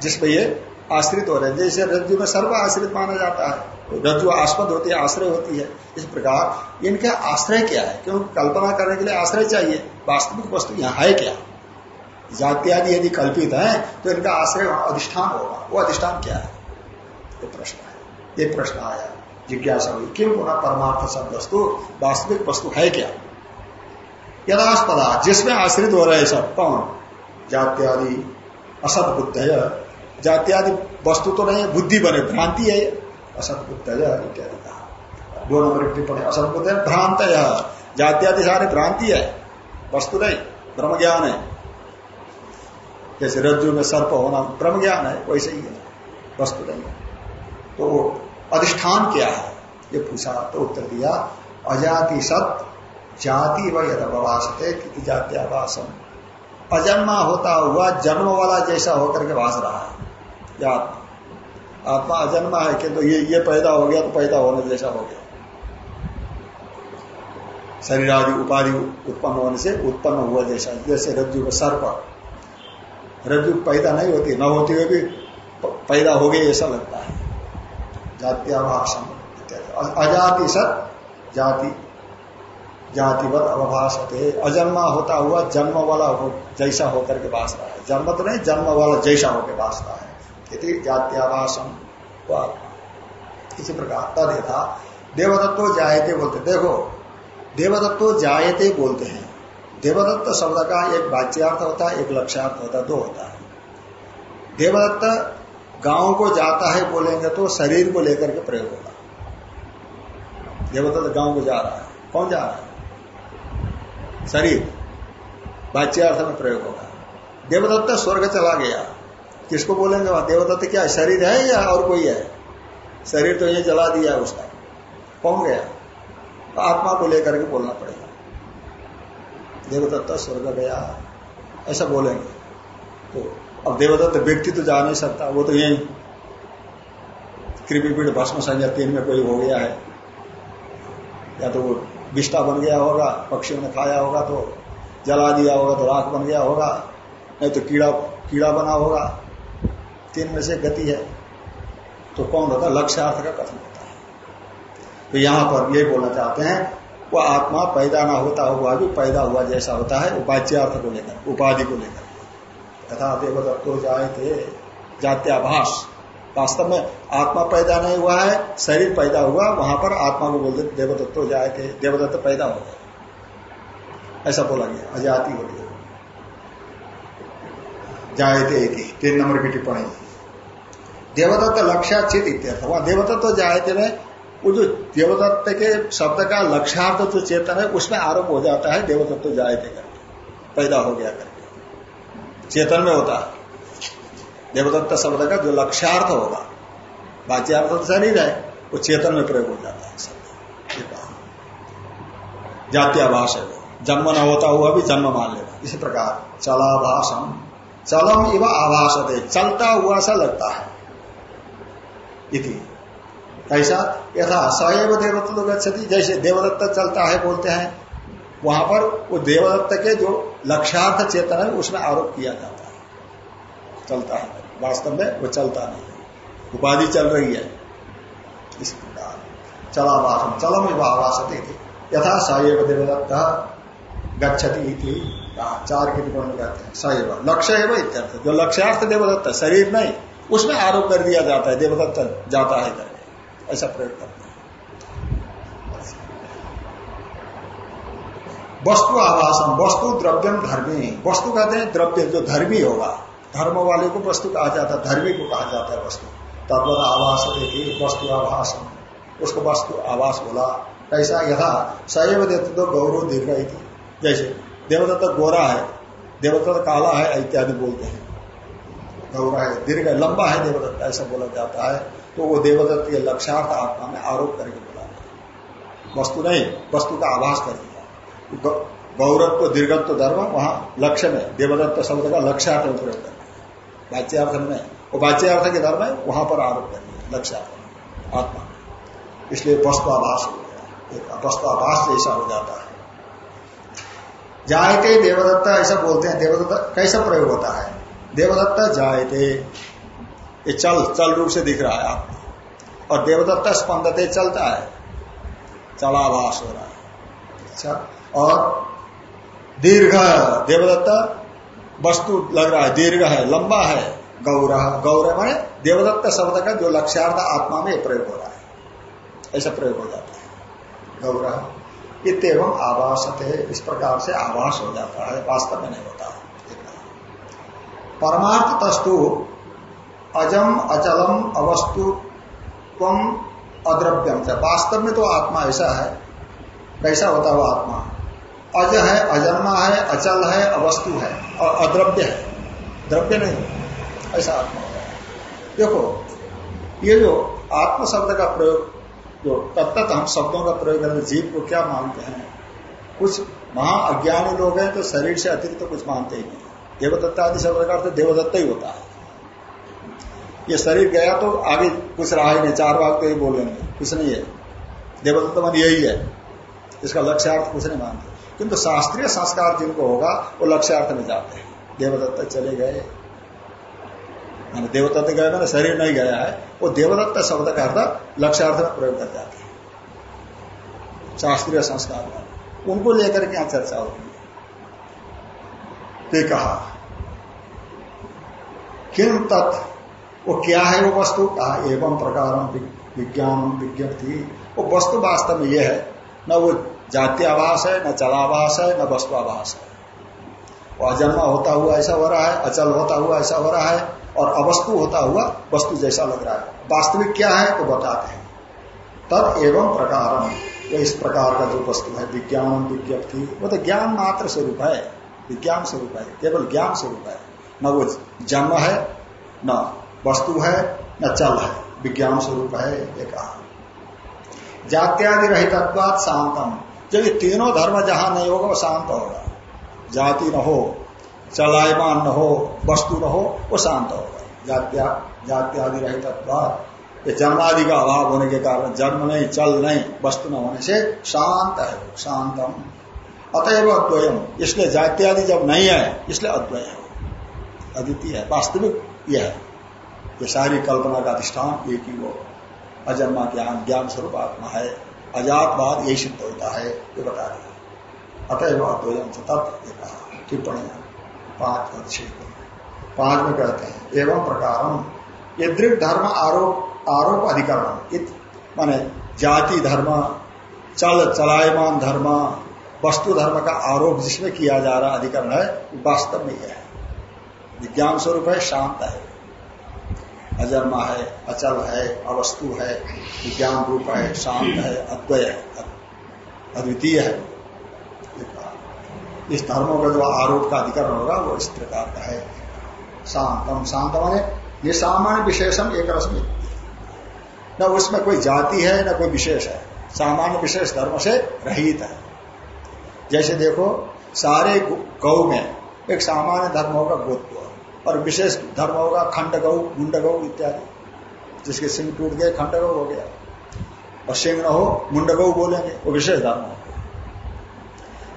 जिसपे ये आश्रित हो रहे हैं। जैसे रज्जु में सर्व आश्रित माना जाता है रज्जु आस्पद होती है, आश्रय होती है। इस प्रकार इनके आश्रय क्या है? क्योंकि कल्पना करने के लिए आश्रय चाहिए? वास्तविक वस्तु यहाँ है क्या? जात्यादि यदि कल्पित है तो इनका आश्रय अधिष्ठान होगा। वो अधिष्ठान क्या है? ये प्रश्न है। ये प्रश्न आया। जिज्ञासा हुई, क्यों पुनः परमार्थ सब वस्तु? वास्तविक वस्तु है क्या? यदास्पदा, जिसमें आश्रित हो रहे सब, कौन? जात्यादि असत बुद्ध जात्यादि वस्तु तो नहीं है, बुद्धि बने, भ्रांति है असत बुद्ध है, इत्यादि कहा। दो नंबर टिप्पणी असत बुद्ध है भ्रांत है जात्यादि सारे भ्रांति है, वस्तु नहीं ब्रह्म ज्ञान है। जैसे रज्जु में सर्प होना ब्रह्म ज्ञान है, वैसे ही है, वस्तु नहीं है। तो अधिष्ठान क्या है? ये पूछा तो उत्तर दिया, अजाति सत, जाति व यदवासते जात्यावासम अजन्मा होता हुआ जन्म वाला जैसा होकर के भाष रहा है। आत्मा आत्मा अजन्मा है किंतु तो ये ये पैदा हो गया तो पैदा होने जैसा हो गया। शरीर आदि उपाधि उत्पन्न होने से उत्पन्न हुआ जैसा, जैसे रज्जु का सर्प। रज्जु पैदा नहीं होती, न होती हुए भी पैदा हो गई ऐसा लगता है। जात्याभाषण अजाति सत, जाति, जातिवत अवभाषते। अजन्मा होता हुआ जन्म वाला हो, जैसा होकर के बासता है। जन्म तो नहीं, जन्म वाला जैसा होकर बासता है। यदि जात्याभाषम इसी प्रकार, तद यथा देवदत्तो जायते बोलते देखो देवदत्तो जायते बोलते हैं। देवदत्त शब्द का एक वाच्यार्थ होता है, एक लक्ष्यार्थ होता है, दो होता है। देवदत्त गाँव को जाता है बोलेंगे तो शरीर को लेकर के प्रयोग होगा देवदत्त गाँव को जा रहा है। कौन जा रहा है? शरीर। बाच्यार्थ में प्रयोग होगा। देवदत्त स्वर्ग चला गया। किसको बोलेंगे? वहाँ देवदत्त क्या शरीर है या और कोई है? शरीर तो ये जला दिया उसका। कौन गया। तो आत्मा को लेकर के बोलना पड़ेगा। देवदत्त स्वर्ग गया। ऐसा बोलेंगे। तो अब देवदत्त व्यक्ति तो जा नहीं सकता। वो तो यही कृपी पीठ भस्म संज्ञा तीन में कोई हो गया है। या तो वो विष्टा बन गया होगा, पक्षियों ने खाया होगा तो जला दिया होगा तो राख बन गया होगा। नहीं तो कीड़ा कीड़ा बना होगा। तीन में से गति है तो कौन होता है लक्ष्यार्थ का कथन होता है। तो यहाँ पर ये बोलना चाहते हैं, वो आत्मा पैदा ना होता हुआ भी पैदा हुआ जैसा होता है, उपाच्यार्थ को लेकर, उपाधि को लेकर। तथा देव देवदत्तो जाए थे जात्याभाष वास्तव में आत्मा पैदा नहीं हुआ है, शरीर पैदा हुआ, वहाँ पर आत्मा को बोलते देवदत्त तो जाए थे देवदत्त पैदा हो गए। ऐसा बोला गया, अजाति है जायते तीन नंबर की टिप्पणी। देवदत्त लक्ष्याचित इत्यर्थ। वहाँ देवदत्त जायते में, वो जो देवदत्त के शब्द का लक्ष्यार्थ जो चेतन है, उसमें आरोप हो जाता है, देवदत्त तो जायते करके पैदा हो गया करके। चेतन में होता है। देवदत्त शब्द का जो लक्ष्यार्थ होगा बाच्यार्थ तो शरीर है वो चेतन में प्रयोग हो जाता है शब्द। जात्याभाष है वो। जन्म न होता हुआ भी जन्म मान लेगा इसी प्रकार चलाभाषम। चलम इव आभास दे चलता हुआ सा लगता है। इति। कैसा यथा सएव देवदत्त गच्छति, जैसे देवदत्त चलता है बोलते हैं, वहाँ पर वो देवदत्त के जो लक्ष्यार्थ चेतन है, उसमें आरोप किया जाता है। चलता है। वास्तव में वो चलता नहीं है। उपाधि चल रही है। इस प्रकार। चला चलावासम चलम आवास यथा सैव देवदत्त गच्छति थी चार के टिप्पणी कहते हैं। सैव लक्ष्य एवं इत्यर्थ। जो लक्ष्यार्थ देवदत्त, शरीर नहीं उसमें आरोप कर दिया जाता है देवदत्त जाता है करके। ऐसा प्रयोग करते हैं। वस्तु आवासम, वस्तु द्रव्यम धर्मी। वस्तु कहते हैं द्रव्य, जो धर्मी होगा। धर्म वाले को वस्तु कहा जाता है, धर्मी को कहा जाता है वस्तु। तद्वत आवास वस्तु आवास उसको वस्तु आवास बोला। कैसा यथा सैव देते तो गौरव दीर्घ जैसे, देवदत्त गोरा है, देवदत्त काला है इत्यादि बोलते हैं। गौर है दीर्घ लंबा है देवदत्ता, ऐसा बोला जाता है। तो वो देवदत्त के लक्ष्यार्थ आत्मा में आरोप करके बोला वस्तु नहीं, वस्तु का आभास कर दिया। गौरव दीर्घत्व धर्म, वहाँ लक्ष्य में, देवदत्त शब्द का लक्ष्यार्थ में प्रयोग कर दिया। वाच्यार्थ में वो वाच्यार्थ के धर्म है, वहाँ पर आरोप कर दिया लक्ष्यार्थ आत्मा इसलिए वस्तु आभास हो गया। वस्तु आभास जैसा हो जाता है। जायते देवदत्ता, ऐसा बोलते हैं, देवदत्ता कैसा प्रयोग होता है? देवदत्ता जायते ये चल चल रूप से दिख रहा है आपको और देवदत्ता स्पंदते चलता है। चलाभास हो रहा है। अच्छा और दीर्घ, देवदत्ता वस्तु लग रहा है, दीर्घ है, लंबा है, गौर गौर माने देवदत्त शब्द का जो लक्ष्यार्थ आत्मा में प्रयोग हो रहा है। ऐसा प्रयोग हो जाता है। गौर इतम आवास है इस प्रकार से आवास हो जाता है, वास्तव में नहीं परमार्थ तस्तु अजम अचलम अवस्तु तम अद्रव्यम से वास्तव में तो आत्मा ऐसा है कैसा होता हुआ आत्मा। अज है, अजन्मा है, अचल है, अवस्तु है और अद्रव्य है। द्रव्य नहीं, ऐसा आत्मा होता है। देखो, ये जो आत्म शब्द का प्रयोग, जो तब तक हम शब्दों का प्रयोग करते जीव को क्या मानते हैं? कुछ महाअज्ञानी लोग हैं तो शरीर से अतिरिक्त तो कुछ मानते ही नहीं। देवदत्ता आदि शब्द का अर्थ देवदत्ता ही होता है। ये शरीर गया तो आगे कुछ रहा ही नहीं, चार भाग तो ही बोलेंगे कुछ नहीं है। देवदत्त मन यही है। इसका लक्ष्यार्थ कुछ नहीं मानते। किंतु शास्त्रीय संस्कार जिनको होगा, वो लक्ष्यार्थ में जाते हैं। देवदत्त चले गए। मैंने देवदत्त गए, मैंने शरीर नहीं गया है। वो देवदत्त शब्द का अर्थ लक्ष्यार्थ में प्रयोग कर जाते हैं। शास्त्रीय संस्कार उनको लेकर के यहाँ चर्चा होती है। कहा किम तत्? वो क्या है वो वस्तु? कहा, एवं प्रकार विज्ञान विज्ञप्ति। वो वस्तु वास्तव में यह है, न वो जात्याभास है, न चलावास है, न वस्तुआभास है। वो अजन्मा होता हुआ ऐसा हो रहा है, अचल होता हुआ ऐसा हो रहा है, और अवस्तु होता हुआ वस्तु जैसा लग रहा है। वास्तविक क्या है तो बताते हैं। तद एवं प्रकार। वो इस प्रकार का जो वस्तु है, विज्ञान विज्ञप्ति, वो तो ज्ञान मात्र स्वरूप है, विज्ञान स्वरूप है, केवल ज्ञान स्वरूप है। न वो जन्म है, न वस्तु है, न चल है। विज्ञान स्वरूप है ये कहा जात्यादि रहित शांतम। जब ये तीनों धर्म जहाँ नहीं होगा, वो शांत होगा। जाति न हो, चलायमान न हो, वस्तु न हो, वो शांत होगा। जात्या, जात्यादि रहित जन्मादि का अभाव होने के कारण जन्म नहीं, चल नहीं, वस्तु न होने से शांत है, शांतम। अतएव अद्वयम। इसलिए जात्यादि जब नहीं है, इसलिए अद्वय है अद्वितीय है। वास्तविक यह है ये सारी कल्पना का अधिष्ठान एक ही वो अजन्मा ज्ञान ज्ञान स्वरूप आत्मा है। अजातवाद यही सिद्ध होता है, ये बता रहे अतएव अद्वयम तत्व टिप्पणियाँ, पाँच और छह पाँच में कहते हैं, एवं प्रकार यदृक धर्म आरोप आरोप अधिकरण। माने जाति धर्म, चल, चलायमान धर्म, वस्तु धर्म का आरोप जिसमें किया जा रहा अधिकरण है, वास्तव में यह है। विज्ञान स्वरूप है, शांत है। अजन्मा है, अचल है, अवस्तु है, विज्ञान रूप है, शांत है, अद्वय है अद्वितीय है। इस धर्मों का जो आरोप का अधिकरण होगा वो इस प्रकार का है। शांतम, शांत माने ये सामान्य विशेषम एक रश्मि न उसमें कोई जाति है, न कोई विशेष है। सामान्य विशेष धर्म से रहित है। जैसे देखो, सारे गौ में एक सामान्य धर्म होगा गोत्व और विशेष धर्म होगा खंड गौ मुंड गौ इत्यादि। जिसके सिंह टूट गए खंड गौ हो गया। और सिंह न हो मुंड गौ बोलेंगे, वो विशेष धर्म हो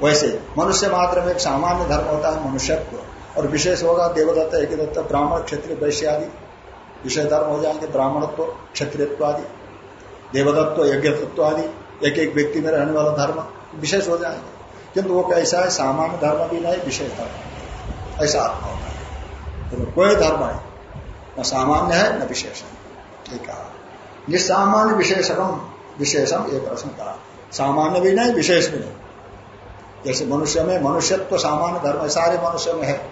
वैसे, मनुष्य मात्र में एक सामान्य धर्म होता है मनुष्यत्व। और विशेष होगा, देवदत्त एक दत्त ब्राह्मण, क्षत्रिय, वैश्य आदि। विशेष धर्म हो जाएँगे, ब्राह्मणत्व, क्षत्रियत्व आदि। देवदत्व यज्ञत्व आदि एक एक व्यक्ति में रहने वाला धर्म विशेष हो जाएँगे। किंतु वो कैसा है, सामान्य धर्म भी नहीं, विशेष धर्म। ऐसा आत्मा तो कोई धर्म है। न सामान्य है, न विशेष है ठीक है। निस्सामान्य विशेषकम विशेषम एक प्रश्न कहा सामान्य भी नहीं, विशेष भी नहीं। जैसे मनुष्य में मनुष्यत्व तो सामान्य धर्म है, सारे मनुष्य में है।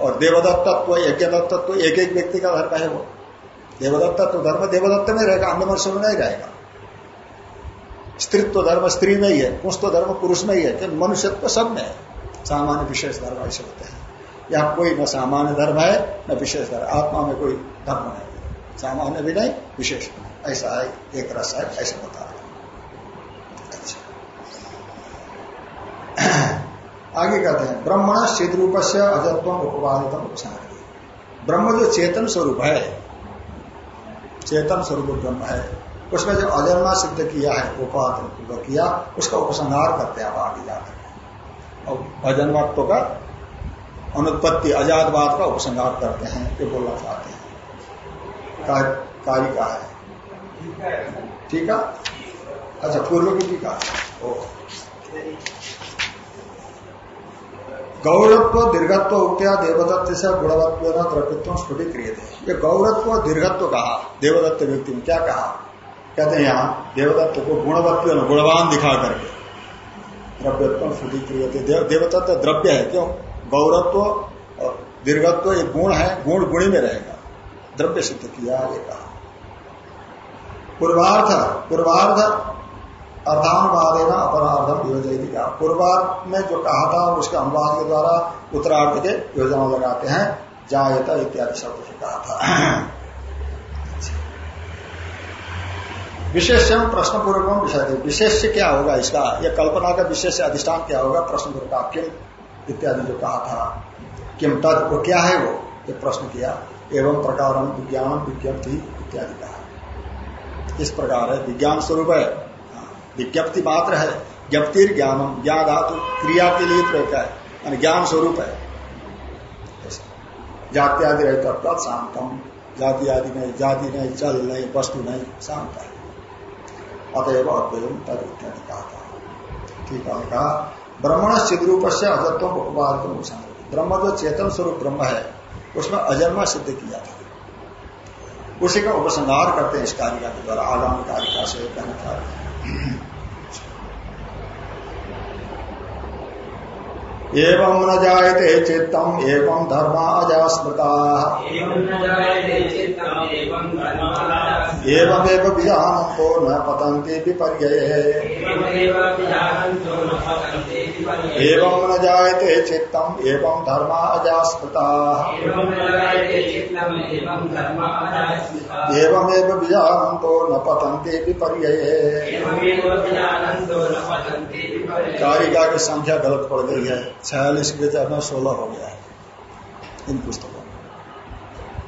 और देवदत्त देवदत्तत्व यज्ञ दत्तत्व एक एक व्यक्ति का धर्म है वो। देवदत्तत्व धर्म देवदत्त में रहेगा, अन्य मनुष्य में नहीं रहेगा। स्त्रीत्व धर्म स्त्री में ही है पुष्ट धर्म पुरुष में ही है कि मनुष्यत्व सब में है। सामान्य विशेष धर्म ऐसे होते हैं। यहाँ कोई न सामान्य धर्म है, न विशेष धर्म। आत्मा में कोई धर्म नहीं सामान्य भी नहीं, विशेष ऐसा है, एक रस है, ऐसा बता रहे अच्छा। आगे कहते हैं ब्रह्मण सिद्ध रूप से अजत्व उपवादित ब्रह्म जो चेतन स्वरूप है, चेतन स्वरूप ब्रह्म है उसमें जो अजन्मा सिद्ध किया है, उपाधि किया, उसका उपसंहार करते हैं, आगे जाकर। और अजन्मत्व का अनुत्पत्ति आजादवाद का उपसंहार करते हैं, ये बोलना चाहते हैं। कार्य का है? ठीक है? अच्छा पूर्व की टीका गौरत्व, दीर्घत्व, उक्त्या, देवदत्त से गुणवत्व न द्रव्यत्व स्फुटी क्रिय थे ये गौरत्व, दीर्घत्व कहा। देवदत्त व्यक्ति ने क्या कहा? कहते हैं यहाँ, देवदत्त को गुणवत्व गुणवान दिखा करके। द्रव्यत्व स्फुटी क्रिय थे देवदत्त द्रव्य है, क्यों? गौरत्व और दीर्घत्व एक गुण है, गुण गुणी में रहेगा। द्रव्य सिद्ध किया, ये कहा। पूर्वार्थ पूर्वार्ध अर्थानुवाद है ना अपराधम योजना कहा। पूर्वार्थ में जो कहा था, उसके अनुवाद के द्वारा उत्तरार्थ के योजना लगाते हैं, जायता इत्यादि शब्द से कहा था। विशेषम प्रश्न पूर्वक विषय विशेष क्या होगा इसका? यह कल्पना का विशेष अधिष्ठान क्या होगा? प्रश्न पूर्वक किम इत्यादि जो कहा था किम तद वो क्या है वो ये प्रश्न किया, एवं प्रकार विज्ञान विज्ञप्ति इत्यादि कहा। इस प्रकार है, विज्ञान स्वरूप है। विज्ञप्ति मात्र है ज्ञप्ति ज्ञानम, ज्ञान धातु क्रिया के लिए प्रयोग है ज्ञान स्वरूप है। जाति आदि रहता तब शांतम। जाति आदि नहीं, जाति नहीं, चल नहीं, वस्तु नहीं, शांत है। अतएव अद्वयम तद इत्यादि कहा था। ठीक है, कहा। ब्रह्मण सिद्ध रूप से अजत्व उपवाद ब्रह्म जो चेतन स्वरूप ब्रह्म है उसमें अजन्मा सिद्ध किया था। उसी का उपसंहार करते हैं इस कारिका के द्वारा आगामी कारिका से कहना चाह रहे एवं न जायते चित्तम एवं धर्म अजा स्मृता एवमेव विजानन्तो न पतन्ति। विपर्य एवं न जायते चित्तम एवं धर्म अजा स्मृता एवमेव विजानन्तो न पतंते विपर्य कारिका की संख्या गलत पड़ गई है। छियालीस के जगह सोलह हो गया है। इन पुस्तकों में।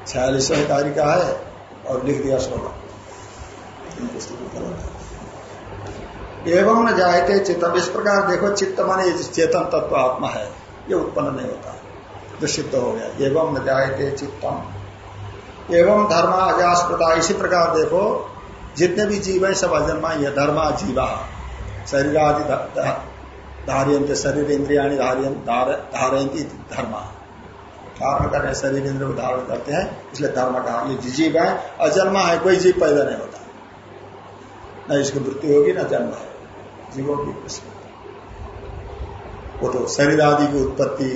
छियालीस कारिका है और लिख दिया सोलह। इन पुस्तकों गलत है। एवं न जायते चित्तम। इस प्रकार देखो, चित्त माने चेतन तत्व आत्मा है, ये उत्पन्न नहीं होता, जो सिद्ध हो गया। एवं न जायते चित्तम। एवं धर्म अजास्पता इसी प्रकार देखो, जितने भी जीव है, सब अजन्मा ये धर्म जीवा शरीर आदि धारियंत शरीर इंद्रिया धारयंती धर्म। धारण करने शरीर इंद्र को धारण करते हैं, इसलिए धर्म कहा ये जीव है, अजन्मा है, कोई जीव पैदा नहीं होता। न इसकी मृत्यु होगी, न जन्म है। जीवों की वो तो शरीर आदि की उत्पत्ति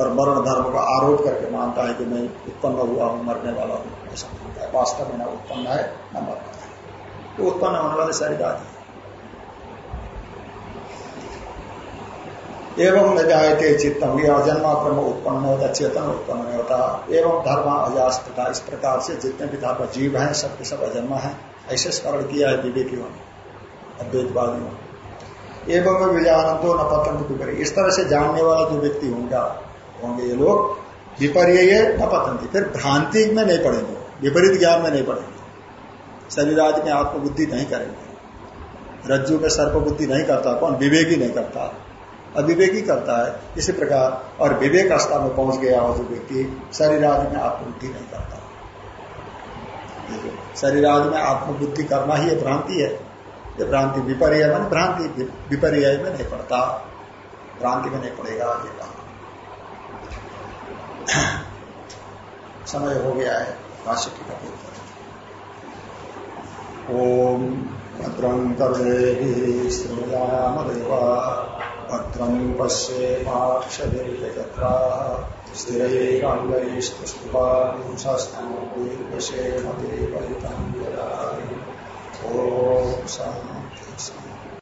और मरण धर्म का आरोप करके मानता है कि मैं उत्पन्न हुआ हूँ, मरने वाला हूँ। ऐसा मानता है। वास्तव में न उत्पन्न है, न मरना है। तो उत्पन्न होने वाले शरीर आदि एवं न जायते चित्तम, ये अजन्मा ब्रह्म उत्पन्न नहीं होता, चेतन उत्पन्न नहीं होता। एवं धर्म अजास्तता इस प्रकार से जितने भी धर्म जीव हैं सबके सब अजन्मा है। ऐसे स्मरण किया है विवेकियों ने, अद्वैतवादियों एवं विजानंतो न पतंग विपरीत इस तरह से जानने वाला जो व्यक्ति होंगे होंगे ये लोग विपर्य न पतंती फिर भ्रांति में नहीं पड़ेंगे, विपरीत ज्ञान में नहीं पड़ेंगे। शरीर आदि में आत्मबुद्धि नहीं करेंगे। रज्जु में सर्प बुद्धि नहीं करता, कौन? विवेकी नहीं करता। अविवेकी करता है, इसी प्रकार, और विवेक अवस्था में पहुँच गया हो जो व्यक्ति शरीर आदि में आत्मबुद्धि नहीं करता। शरीर आदि में आत्मबुद्धि करना ही भ्रांति है। ये भ्रांति विपर्य मान भ्रांति विपर्य में नहीं पड़ता। भ्रांति में नहीं पड़ेगा ये कहा। समय हो गया है, भाष्य की कपिल ओम भद्रं कर्णे श्रीराम देवा भद्रं स्थिरैरङ्गैस्तुष्टुवांशस्तुर्विषेमतिपरितं यदा ॐ शान्ति